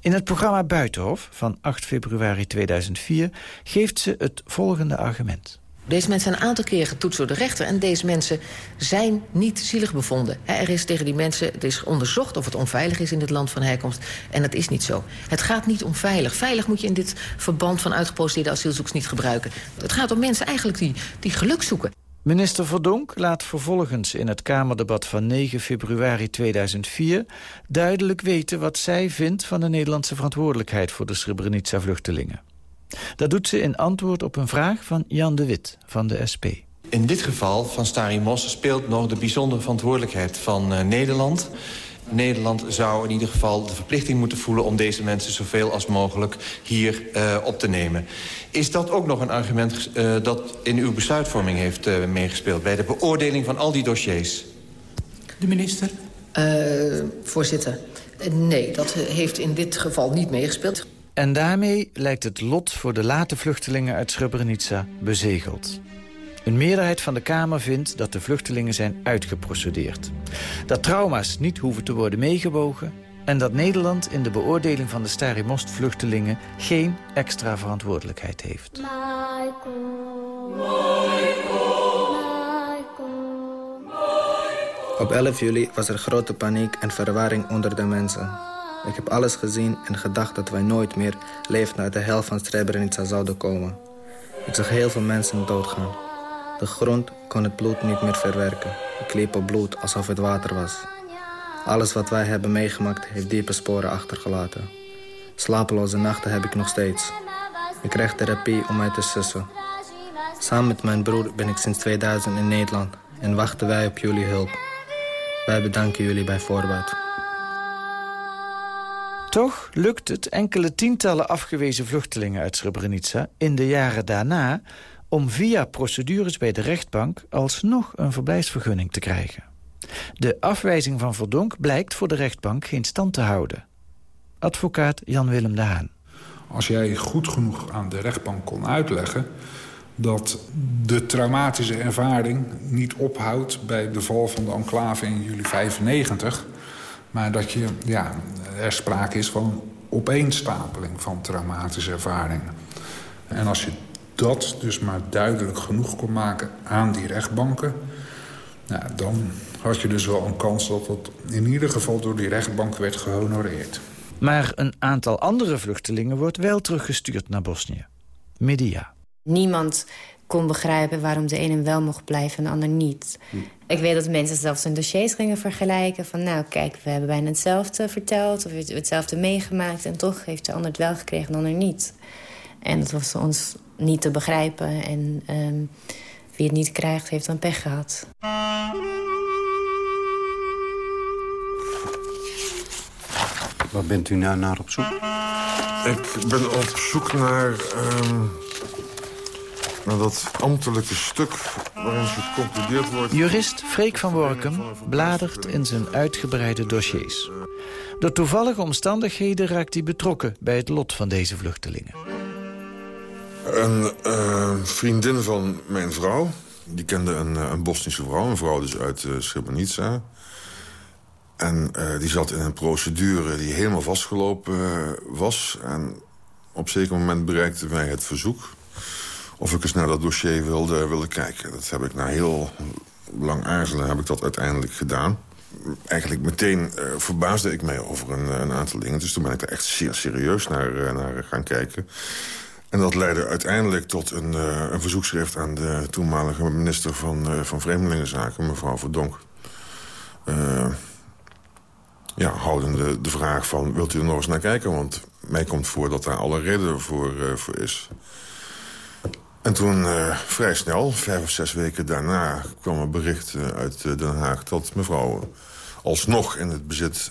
In het programma Buitenhof van 8 februari 2004 geeft ze het volgende argument. Deze mensen zijn een aantal keer getoetst door de rechter... en deze mensen zijn niet zielig bevonden. Er is tegen die mensen het is onderzocht of het onveilig is in het land van herkomst. En dat is niet zo. Het gaat niet om veilig. Veilig moet je in dit verband van uitgeprocedeerde asielzoekers niet gebruiken. Het gaat om mensen eigenlijk die, die geluk zoeken. Minister Verdonk laat vervolgens in het Kamerdebat van 9 februari 2004... duidelijk weten wat zij vindt van de Nederlandse verantwoordelijkheid... voor de Srebrenica-vluchtelingen. Dat doet ze in antwoord op een vraag van Jan de Wit van de SP. In dit geval van Stari Mos speelt nog de bijzondere verantwoordelijkheid van uh, Nederland... Nederland zou in ieder geval de verplichting moeten voelen... om deze mensen zoveel als mogelijk hier uh, op te nemen. Is dat ook nog een argument uh, dat in uw besluitvorming heeft uh, meegespeeld... bij de beoordeling van al die dossiers? De minister? voorzitter, nee, dat heeft in dit geval niet meegespeeld. En daarmee lijkt het lot voor de late vluchtelingen uit Srebrenica bezegeld. Een meerderheid van de Kamer vindt dat de vluchtelingen zijn uitgeprocedeerd. Dat trauma's niet hoeven te worden meegewogen... en dat Nederland in de beoordeling van de Stari Most-vluchtelingen... geen extra verantwoordelijkheid heeft. Op 11 juli was er grote paniek en verwarring onder de mensen. Ik heb alles gezien en gedacht dat wij nooit meer levend naar de hel van Srebrenica zouden komen. Ik zag heel veel mensen doodgaan. De grond kon het bloed niet meer verwerken. Ik liep op bloed alsof het water was. Alles wat wij hebben meegemaakt heeft diepe sporen achtergelaten. Slapeloze nachten heb ik nog steeds. Ik krijg therapie om mij te sussen. Samen met mijn broer ben ik sinds 2000 in Nederland en wachten wij op jullie hulp. Wij bedanken jullie bij voorbaat. Toch lukt het enkele tientallen afgewezen vluchtelingen uit Srebrenica... in de jaren daarna om via procedures bij de rechtbank alsnog een verblijfsvergunning te krijgen. De afwijzing van Verdonk blijkt voor de rechtbank geen stand te houden. Advocaat Jan-Willem de Haan. Als jij goed genoeg aan de rechtbank kon uitleggen dat de traumatische ervaring niet ophoudt bij de val van de enclave in juli 95... maar dat je, ja, er sprake is van opeenstapeling van traumatische ervaringen. En als je dat dus maar duidelijk genoeg kon maken aan die rechtbanken... Nou, dan had je dus wel een kans dat dat in ieder geval door die rechtbank werd gehonoreerd. Maar een aantal andere vluchtelingen wordt wel teruggestuurd naar Bosnië. Media. Niemand kon begrijpen waarom de ene wel mocht blijven en de ander niet. Ik weet dat mensen zelfs hun dossiers gingen vergelijken. Van nou, kijk, we hebben bijna hetzelfde verteld... of hetzelfde meegemaakt... en toch heeft de ander het wel gekregen, de ander niet. En dat was ons niet te begrijpen. En um, wie het niet krijgt, heeft dan pech gehad. Waar bent u nou naar op zoek? Ik ben op zoek naar... Um, naar dat ambtelijke stuk waarin geconcludeerd wordt... Jurist Freek van Workum bladert in zijn uitgebreide dossiers. Door toevallige omstandigheden raakt hij betrokken bij het lot van deze vluchtelingen. Een uh, vriendin van mijn vrouw, die kende een, eh, een Bosnische vrouw. Een vrouw dus uit uh, Srebrenica. En uh, die zat in een procedure die helemaal vastgelopen was. En op zeker moment bereikte mij het verzoek... of ik eens naar dat dossier wilde, wilde kijken. Dat heb ik na heel lang aarzelen heb ik dat uiteindelijk gedaan. Eigenlijk meteen verbaasde ik mij over een, een, aantal dingen. Dus toen ben ik er echt zeer serieus naar, naar gaan kijken... En dat leidde uiteindelijk tot een, uh, een verzoekschrift aan de toenmalige minister van, uh, van Vreemdelingenzaken, mevrouw Verdonk. Uh, ja, houdende de vraag van, wilt u er nog eens naar kijken? Want mij komt voor dat daar alle reden voor, voor is. En toen vrij snel, vijf of zes weken daarna, kwam een bericht uit Den Haag... dat mevrouw alsnog in het bezit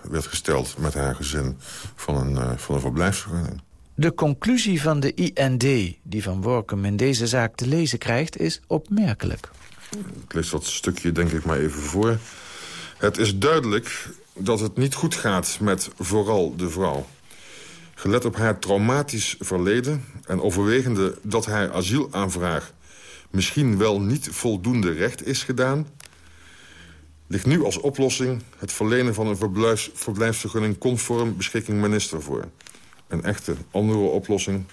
werd gesteld met haar gezin van een, van een verblijfsvergunning. De conclusie van de IND die Van Workum in deze zaak te lezen krijgt... is opmerkelijk. Ik lees dat stukje denk ik maar even voor. Het is duidelijk dat het niet goed gaat met vooral de vrouw. Gelet op haar traumatisch verleden en overwegende dat haar asielaanvraag... misschien wel niet voldoende recht is gedaan... ligt nu als oplossing het verlenen van een verblijfs, verblijfsvergunning... conform beschikking minister voor een echte andere oplossing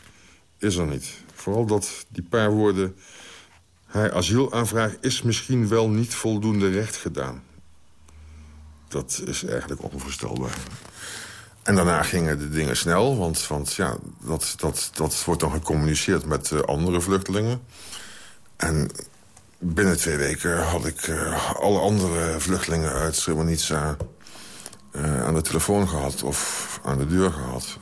is er niet. Vooral dat die paar woorden... haar asielaanvraag is misschien wel niet voldoende recht gedaan. Dat is eigenlijk onvoorstelbaar. En daarna gingen de dingen snel, want, want ja, dat, dat, dat wordt dan gecommuniceerd met andere vluchtelingen. En binnen twee weken had ik uh, alle andere vluchtelingen uit Srebrenica... Uh, aan de telefoon gehad of aan de deur gehad.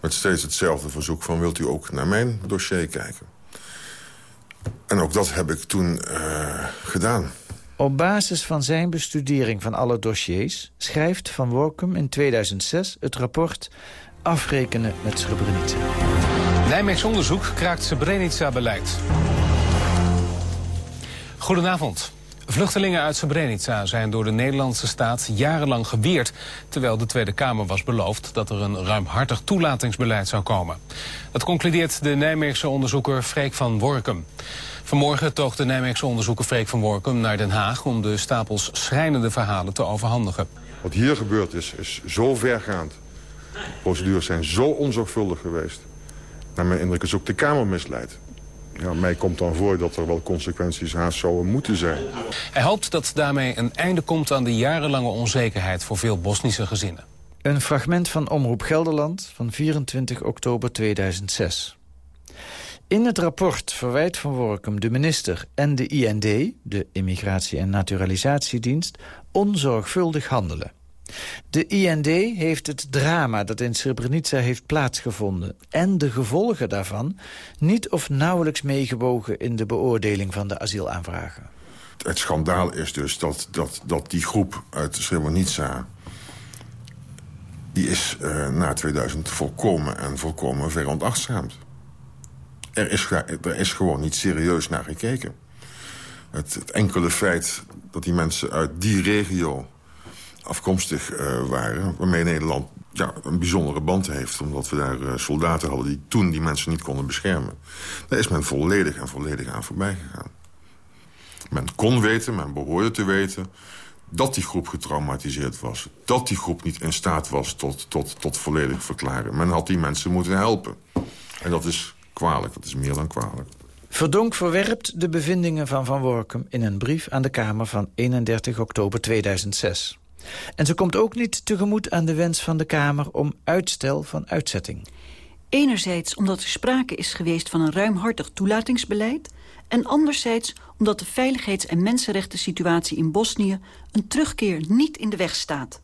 Met steeds hetzelfde verzoek van wilt u ook naar mijn dossier kijken. En ook dat heb ik toen uh, gedaan. Op basis van zijn bestudering van alle dossiers... schrijft Van Workum in 2006 het rapport Afrekenen met Srebrenica. Nijmeegs onderzoek kraakt Srebrenica-beleid. Goedenavond. Vluchtelingen uit Srebrenica zijn door de Nederlandse staat jarenlang geweerd... terwijl de Tweede Kamer was beloofd dat er een ruimhartig toelatingsbeleid zou komen. Dat concludeert de Nijmeegse onderzoeker Freek van Workum. Vanmorgen toog de Nijmeegse onderzoeker Freek van Workum naar Den Haag... om de stapels schrijnende verhalen te overhandigen. Wat hier gebeurd is, is zo vergaand. De procedures zijn zo onzorgvuldig geweest. Naar mijn indruk is ook de Kamer misleid ja, mij komt dan voor dat er wel consequenties haast zouden moeten zijn. Hij hoopt dat daarmee een einde komt aan de jarenlange onzekerheid voor veel Bosnische gezinnen. Een fragment van Omroep Gelderland van 24 oktober 2006. In het rapport verwijt Van Workum de minister en de IND... de Immigratie- en Naturalisatiedienst, onzorgvuldig handelen. De IND heeft het drama dat in Srebrenica heeft plaatsgevonden... en de gevolgen daarvan niet of nauwelijks meegewogen... in de beoordeling van de asielaanvragen. Het schandaal is dus dat, dat, dat die groep uit Srebrenica... die is uh, na 2000 volkomen en volkomen veronachtzaamd. Er is, er is gewoon niet serieus naar gekeken. Het, het enkele feit dat die mensen uit die regio afkomstig uh, waren... waarmee Nederland ja, een bijzondere band heeft... omdat we daar uh, soldaten hadden die toen die mensen niet konden beschermen. Daar is men volledig en volledig aan voorbij gegaan. Men kon weten, men behoorde te weten... dat die groep getraumatiseerd was. Dat die groep niet in staat was tot, tot, tot volledig verklaren. Men had die mensen moeten helpen. En dat is kwalijk, dat is meer dan kwalijk. Verdonk verwerpt de bevindingen van Van Workum in een brief aan de Kamer van 31 oktober 2006. En ze komt ook niet tegemoet aan de wens van de Kamer om uitstel van uitzetting. Enerzijds omdat er sprake is geweest van een ruimhartig toelatingsbeleid... En anderzijds omdat de veiligheids- en mensenrechten situatie in Bosnië... een terugkeer niet in de weg staat.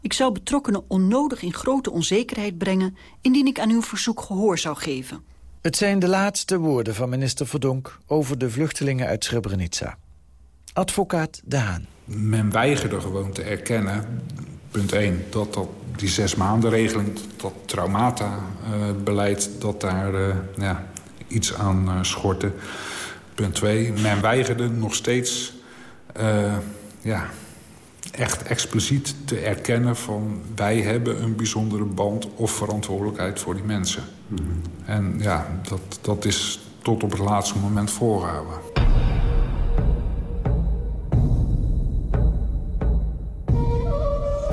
Ik zou betrokkenen onnodig in grote onzekerheid brengen... indien ik aan uw verzoek gehoor zou geven. Het zijn de laatste woorden van minister Verdonk... over de vluchtelingen uit Srebrenica. Advocaat De Haan. Men weigerde gewoon te erkennen, punt 1... dat, dat die zes maanden regeling, dat traumata-beleid... dat daar uh, ja, iets aan uh, schortte. Punt 2, men weigerde nog steeds... Uh, ja, echt expliciet te erkennen van... wij hebben een bijzondere band of verantwoordelijkheid voor die mensen. Mm -hmm. En ja, dat, dat is tot op het laatste moment voorgehouden.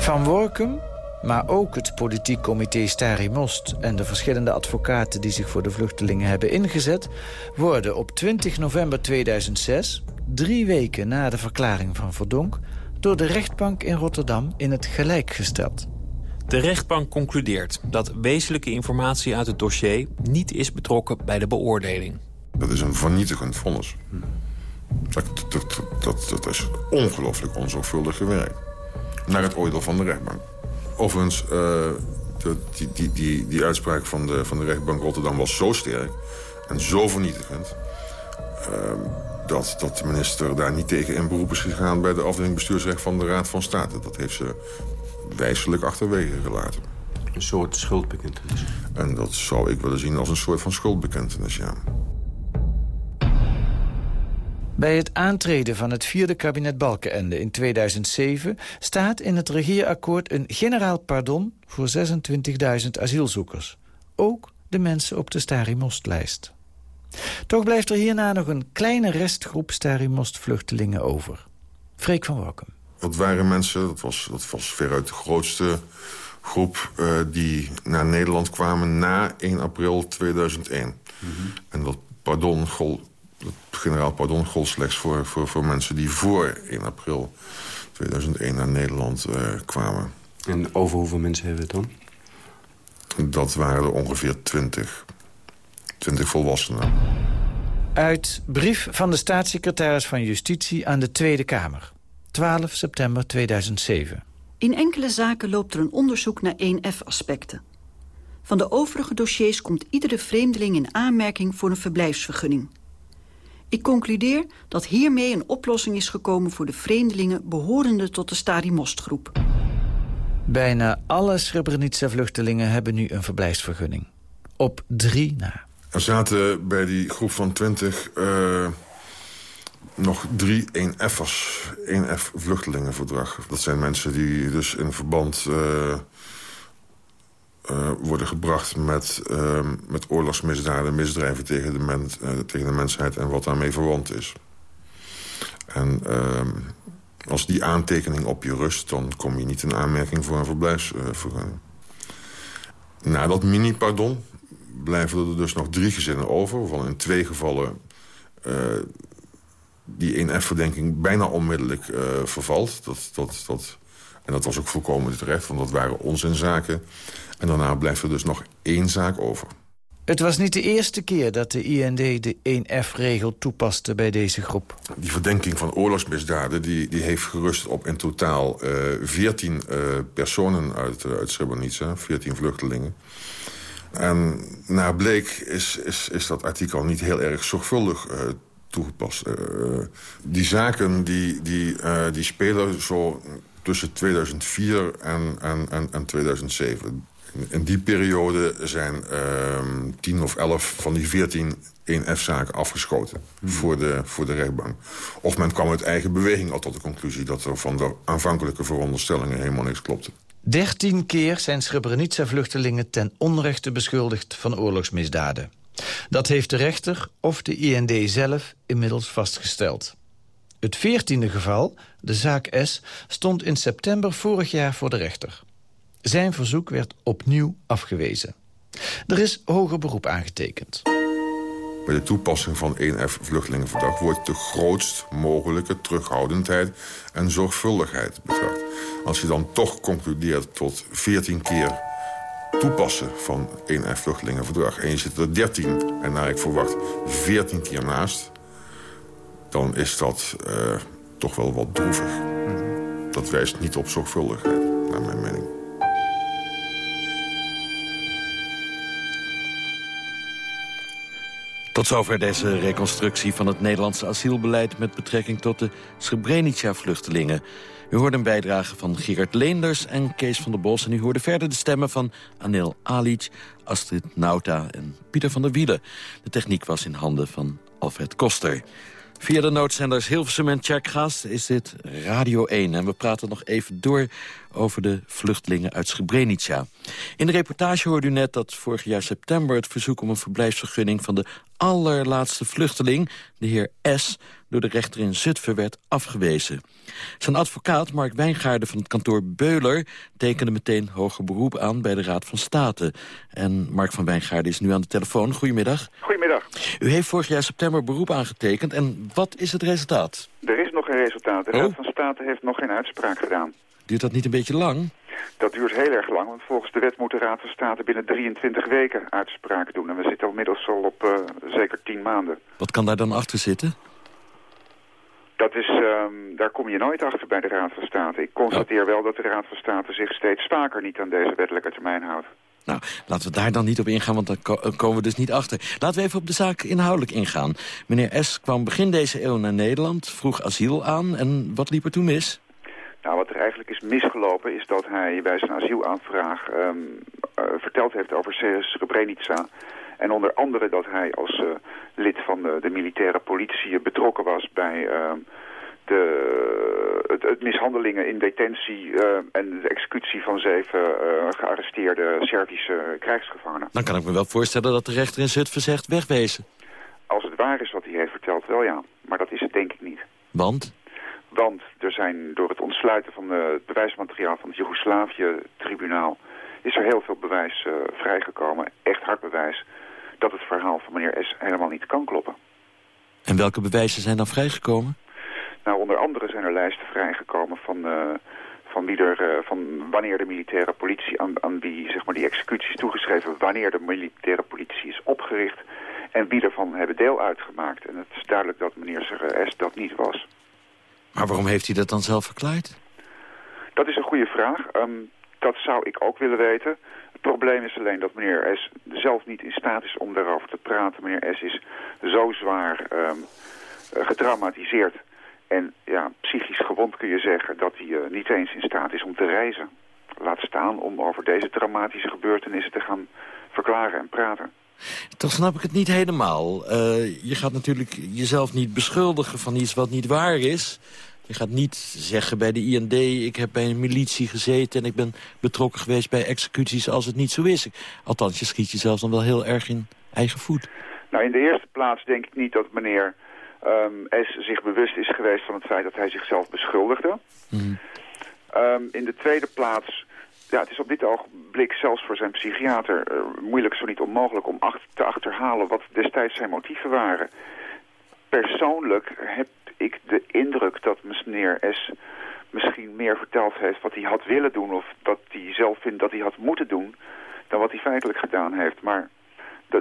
Van Workum, maar ook het politiek comité Stari Most... en de verschillende advocaten die zich voor de vluchtelingen hebben ingezet... worden op 20 november 2006, drie weken na de verklaring van Verdonk door de rechtbank in Rotterdam in het gelijk gesteld. De rechtbank concludeert dat wezenlijke informatie uit het dossier... niet is betrokken bij de beoordeling. Dat is een vernietigend vonnis. Dat, dat, dat, dat is ongelooflijk onzorgvuldig gewerkt. Naar het oordeel van de rechtbank. Overigens, uh, die, die, die, die uitspraak van de, van de rechtbank Rotterdam was zo sterk... en zo vernietigend... Uh, dat, dat de minister daar niet tegen in beroep is gegaan... bij de afdeling bestuursrecht van de Raad van State. Dat heeft ze wijselijk achterwege gelaten. Een soort schuldbekentenis. En dat zou ik willen zien als een soort van schuldbekentenis, ja. Bij het aantreden van het vierde kabinet Balkenende in 2007... staat in het regeerakkoord een generaal pardon voor 26.000 asielzoekers. Ook de mensen op de Stari-Most-lijst. Toch blijft er hierna nog een kleine restgroep Stari-Most-vluchtelingen over. Freek van Walkum. Dat waren mensen, dat was, dat was veruit de grootste groep... Uh, die naar Nederland kwamen na 1 april 2001. Mm -hmm. En dat pardon gol, dat generaal pardon gold slechts voor, voor, voor mensen... die voor 1 april 2001 naar Nederland uh, kwamen. En over hoeveel mensen hebben we het dan? Dat waren er ongeveer 20. 20 volwassenen. Uit brief van de staatssecretaris van Justitie aan de Tweede Kamer. 12 september 2007. In enkele zaken loopt er een onderzoek naar 1F-aspecten. Van de overige dossiers komt iedere vreemdeling in aanmerking voor een verblijfsvergunning. Ik concludeer dat hiermee een oplossing is gekomen voor de vreemdelingen behorende tot de Stari-Most-groep. Bijna alle Srebrenica-vluchtelingen hebben nu een verblijfsvergunning. Op drie na. Er zaten bij die groep van 20 uh, nog drie 1F'ers. 1F vluchtelingenverdrag. Dat zijn mensen die dus in verband uh, uh, worden gebracht met, met oorlogsmisdaden, misdrijven tegen de, men, tegen de mensheid en wat daarmee verwant is. En als die aantekening op je rust, dan kom je niet in aanmerking voor een verblijfsvergunning. Na dat mini-pardon blijven er dus nog drie gezinnen over... waarvan in twee gevallen die 1F-verdenking bijna onmiddellijk vervalt. Dat, dat, dat, en dat was ook volkomen terecht, want dat waren onzinzaken. En daarna blijft er dus nog één zaak over. Het was niet de eerste keer dat de IND de 1F-regel toepaste bij deze groep. Die verdenking van oorlogsmisdaden die, die heeft gerust op in totaal uh, 14 uh, personen uit, uit Srebrenica, 14 vluchtelingen. En naar bleek is, is, is dat artikel niet heel erg zorgvuldig toegepast. Die zaken die, die, die spelen zo tussen 2004 en, en, en, en 2007. In, die periode zijn ehm, tien of elf van die veertien 1F-zaken afgeschoten hmm. voor, de, voor de rechtbank. Of men kwam uit eigen beweging al tot de conclusie... dat er van de aanvankelijke veronderstellingen helemaal niks klopte. Dertien keer zijn Srebrenica-vluchtelingen ten onrechte beschuldigd van oorlogsmisdaden. Dat heeft de rechter of de IND zelf inmiddels vastgesteld. Het veertiende geval, de zaak S, stond in september vorig jaar voor de rechter. Zijn verzoek werd opnieuw afgewezen. Er is hoger beroep aangetekend. Bij de toepassing van 1F-vluchtelingenverdrag wordt de grootst mogelijke terughoudendheid en zorgvuldigheid betracht. Als je dan toch concludeert tot 14 keer toepassen van 1F-vluchtelingenverdrag... en je zit er 13 en naar ik verwacht 14 keer naast... dan is dat uh, toch wel wat droevig. Dat wijst niet op zorgvuldigheid, naar mijn mening. Tot zover deze reconstructie van het Nederlandse asielbeleid... met betrekking tot de Srebrenica-vluchtelingen. U hoorde een bijdrage van Gerard Leenders en Kees van der Bos... en u hoorde verder de stemmen van Anil Alic, Astrid Nauta en Pieter van der Wielen. De techniek was in handen van Alfred Koster. Via de noodzenders Hilversum en Tjerkgaas is dit Radio 1. En we praten nog even door over de vluchtelingen uit Srebrenica. In de reportage hoorde u net dat vorig jaar september... het verzoek om een verblijfsvergunning van de allerlaatste vluchteling... de heer S., door de rechter in Zutphen werd afgewezen. Zijn advocaat, Mark Wijngaarden van het kantoor Beuler... tekende meteen hoger beroep aan bij de Raad van State. En Mark van Wijngaarden is nu aan de telefoon. Goedemiddag. Goedemiddag. U heeft vorig jaar september beroep aangetekend. En wat is het resultaat? Er is nog geen resultaat. De Raad oh. van State heeft nog geen uitspraak gedaan. Duurt dat niet een beetje lang? Dat duurt heel erg lang, want volgens de wet moet de Raad van State binnen 23 weken uitspraak doen. En we zitten inmiddels al op uh, zeker 10 maanden. Wat kan daar dan achter zitten? Dat is, um, daar kom je nooit achter bij de Raad van State. Ik constateer wel dat de Raad van State zich steeds vaker niet aan deze wettelijke termijn houdt. Nou, laten we daar dan niet op ingaan, want daar komen we dus niet achter. Laten we even op de zaak inhoudelijk ingaan. Meneer S. kwam begin deze eeuw naar Nederland, vroeg asiel aan. En wat liep er toen mis? Nou, wat er eigenlijk is misgelopen is dat hij bij zijn asielaanvraag um, uh, verteld heeft over Srebrenica. En onder andere dat hij als uh, lid van de, militaire politie betrokken was bij uh, de, het, het, mishandelingen in detentie uh, en de executie van zeven gearresteerde Servische krijgsgevangenen. Dan kan ik me wel voorstellen dat de rechter in Zutphen zegt wegwezen. Als het waar is wat hij heeft verteld, wel ja. Maar dat is het denk ik niet. Want? Want er zijn door het ontsluiten van het bewijsmateriaal van het Joegoslavië-tribunaal... is er heel veel bewijs uh, vrijgekomen, echt hard bewijs... dat het verhaal van meneer S. helemaal niet kan kloppen. En welke bewijzen zijn dan vrijgekomen? Nou, onder andere zijn er lijsten vrijgekomen van... Uh, van, wie er, uh, van wanneer de militaire politie aan, aan wie zeg maar, die executies toegeschreven... wanneer de militaire politie is opgericht... en wie ervan hebben deel uitgemaakt. En het is duidelijk dat meneer S. dat niet was. Maar waarom heeft hij dat dan zelf verklaard? Dat is een goede vraag. Um, dat zou ik ook willen weten. Het probleem is alleen dat meneer S. zelf niet in staat is om daarover te praten. Meneer S. is zo zwaar um, getraumatiseerd en ja, psychisch gewond kun je zeggen dat hij uh, niet eens in staat is om te reizen. Laat staan om over deze traumatische gebeurtenissen te gaan verklaren en praten. Toch snap ik het niet helemaal. Uh, je gaat natuurlijk jezelf niet beschuldigen van iets wat niet waar is. Je gaat niet zeggen bij de IND... ik heb bij een militie gezeten en ik ben betrokken geweest bij executies als het niet zo is. Althans, je schiet jezelf dan wel heel erg in eigen voet. Nou, in de eerste plaats denk ik niet dat meneer um, S. zich bewust is geweest van het feit dat hij zichzelf beschuldigde. Mm. Um, in de tweede plaats ja, het is op dit ogenblik zelfs voor zijn psychiater uh, moeilijk, zo niet onmogelijk, om achter, te achterhalen wat destijds zijn motieven waren. Persoonlijk heb ik de indruk dat meneer S. misschien meer verteld heeft wat hij had willen doen of wat hij zelf vindt dat hij had moeten doen dan wat hij feitelijk gedaan heeft. Maar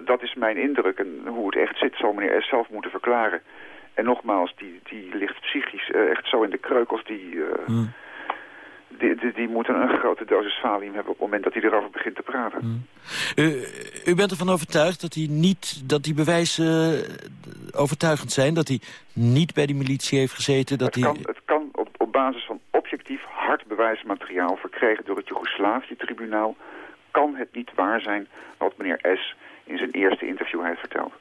dat is mijn indruk en hoe het echt zit zal meneer S. zelf moeten verklaren. En nogmaals, die, die ligt psychisch uh, echt zo in de kreukels, die... Uh, die, die, die, moeten een grote dosis valium hebben op het moment dat hij erover begint te praten. Hmm. U, u, bent ervan overtuigd dat, hij niet, dat die bewijzen uh, overtuigend zijn? Dat hij niet bij die militie heeft gezeten? Dat het, hij... kan, het kan op, op basis van objectief hard bewijsmateriaal... verkregen door het Joegoslavië-tribunaal... kan het niet waar zijn wat meneer S. in zijn eerste interview heeft verteld.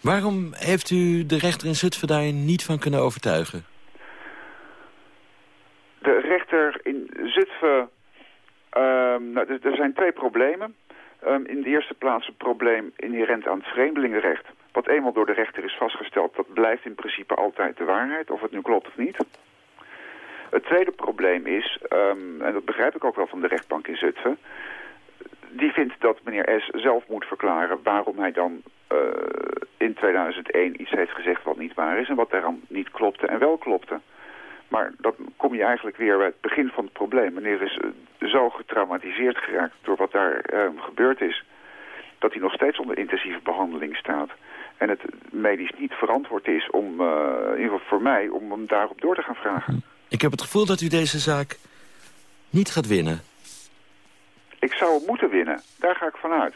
Waarom heeft u de rechter in Zutphen daar niet van kunnen overtuigen? De rechter in Zutphen... Um, nou, er, zijn twee problemen. Um, in de eerste plaats een probleem inherent aan het vreemdelingenrecht. Wat eenmaal door de rechter is vastgesteld, dat blijft in principe altijd de waarheid, of het nu klopt of niet. Het tweede probleem is, um, en dat begrijp ik ook wel van de rechtbank in Zutphen... die vindt dat meneer S. zelf moet verklaren waarom hij dan uh, in 2001 iets heeft gezegd wat niet waar is... en wat daaraan niet klopte en wel klopte. Maar dan kom je eigenlijk weer bij het begin van het probleem. Meneer is uh, zo getraumatiseerd geraakt door wat daar uh, gebeurd is... dat hij nog steeds onder intensieve behandeling staat. En het medisch niet verantwoord is om, in ieder geval voor mij, om hem daarop door te gaan vragen. Ik heb het gevoel dat u deze zaak niet gaat winnen. Ik zou hem moeten winnen. Daar ga ik vanuit.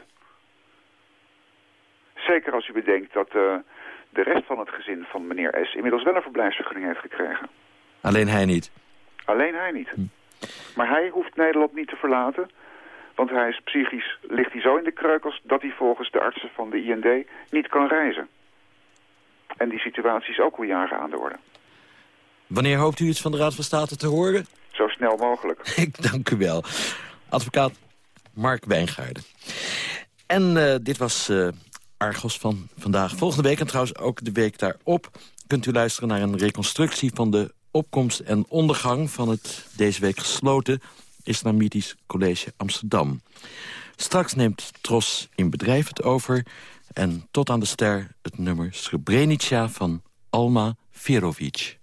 Zeker als u bedenkt dat uh, de rest van het gezin van meneer S. inmiddels wel een verblijfsvergunning heeft gekregen. Alleen hij niet? Alleen hij niet. Hm. Maar hij hoeft Nederland niet te verlaten. Want hij is psychisch, ligt hij zo in de kreukels dat hij volgens de artsen van de IND niet kan reizen. En die situatie is ook al jaren aan de orde. Wanneer hoopt u iets van de Raad van State te horen? Zo snel mogelijk. Ik dank u wel. Advocaat Mark Wijngaarden. En uh, dit was uh, Argos van vandaag. Volgende week en trouwens ook de week daarop... kunt u luisteren naar een reconstructie van de opkomst en ondergang... van het deze week gesloten Islamitisch College Amsterdam. Straks neemt Tros in bedrijf het over... en tot aan de ster het nummer Srebrenica van Alma Verovic.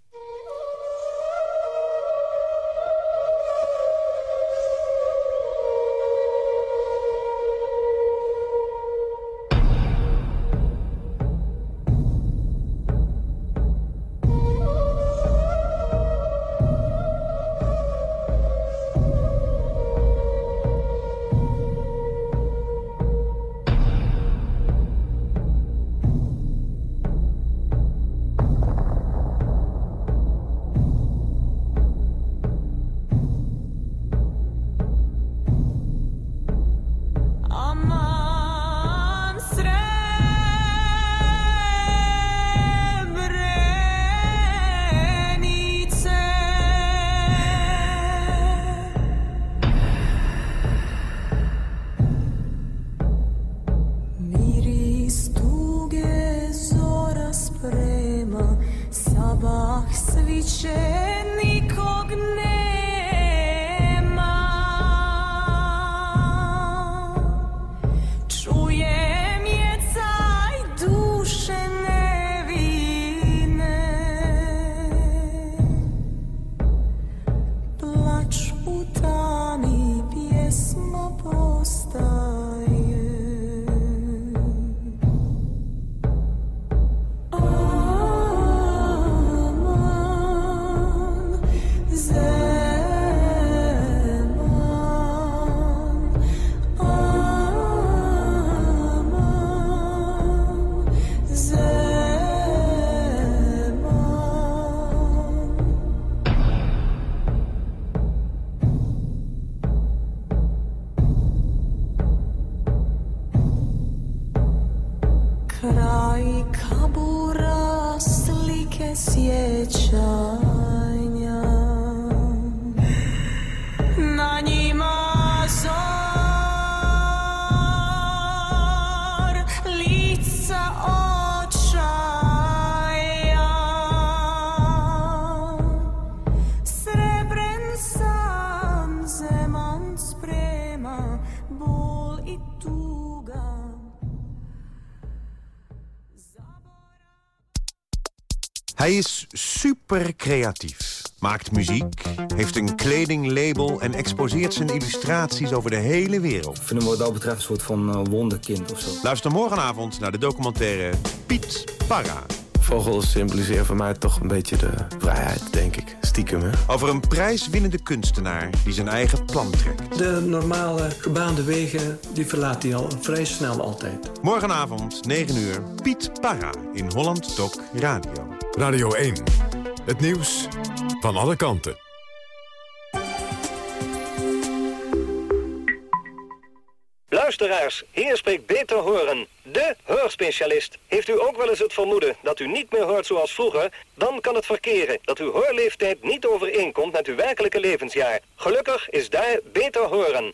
Hij is super creatief. Maakt muziek, heeft een kledinglabel... en exposeert zijn illustraties over de hele wereld. Ik vind hem wat dat betreft een soort van uh, wonderkind of zo. Luister morgenavond naar de documentaire Piet Parra. Vogels symboliseren voor mij toch een beetje de vrijheid, denk ik. Stiekem, hè? Over een prijswinnende kunstenaar die zijn eigen plan trekt. De normale, gebaande wegen, die verlaat hij al vrij snel altijd. Morgenavond, 9 uur, Piet Parra in Holland Doc Radio. Radio 1. Het nieuws van alle kanten. Luisteraars, hier spreekt Beter Horen, de hoorspecialist. Heeft u ook wel eens het vermoeden dat u niet meer hoort zoals vroeger? Dan kan het verkeren dat uw hoorleeftijd niet overeenkomt met uw werkelijke levensjaar. Gelukkig is daar Beter Horen.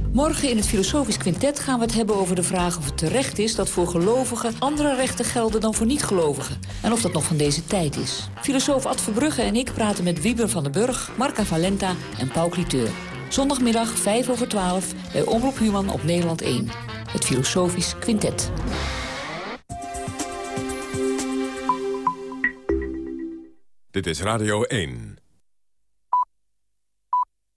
Morgen in het Filosofisch Quintet gaan we het hebben over de vraag of het terecht is... dat voor gelovigen andere rechten gelden dan voor niet-gelovigen. En of dat nog van deze tijd is. Filosoof Ad Verbrugge en ik praten met Wieber van den Burg, Marca Valenta en Paul Cliteur. Zondagmiddag 5 over 12 bij Omroep Human op Nederland 1. Het Filosofisch Quintet. Dit is Radio 1.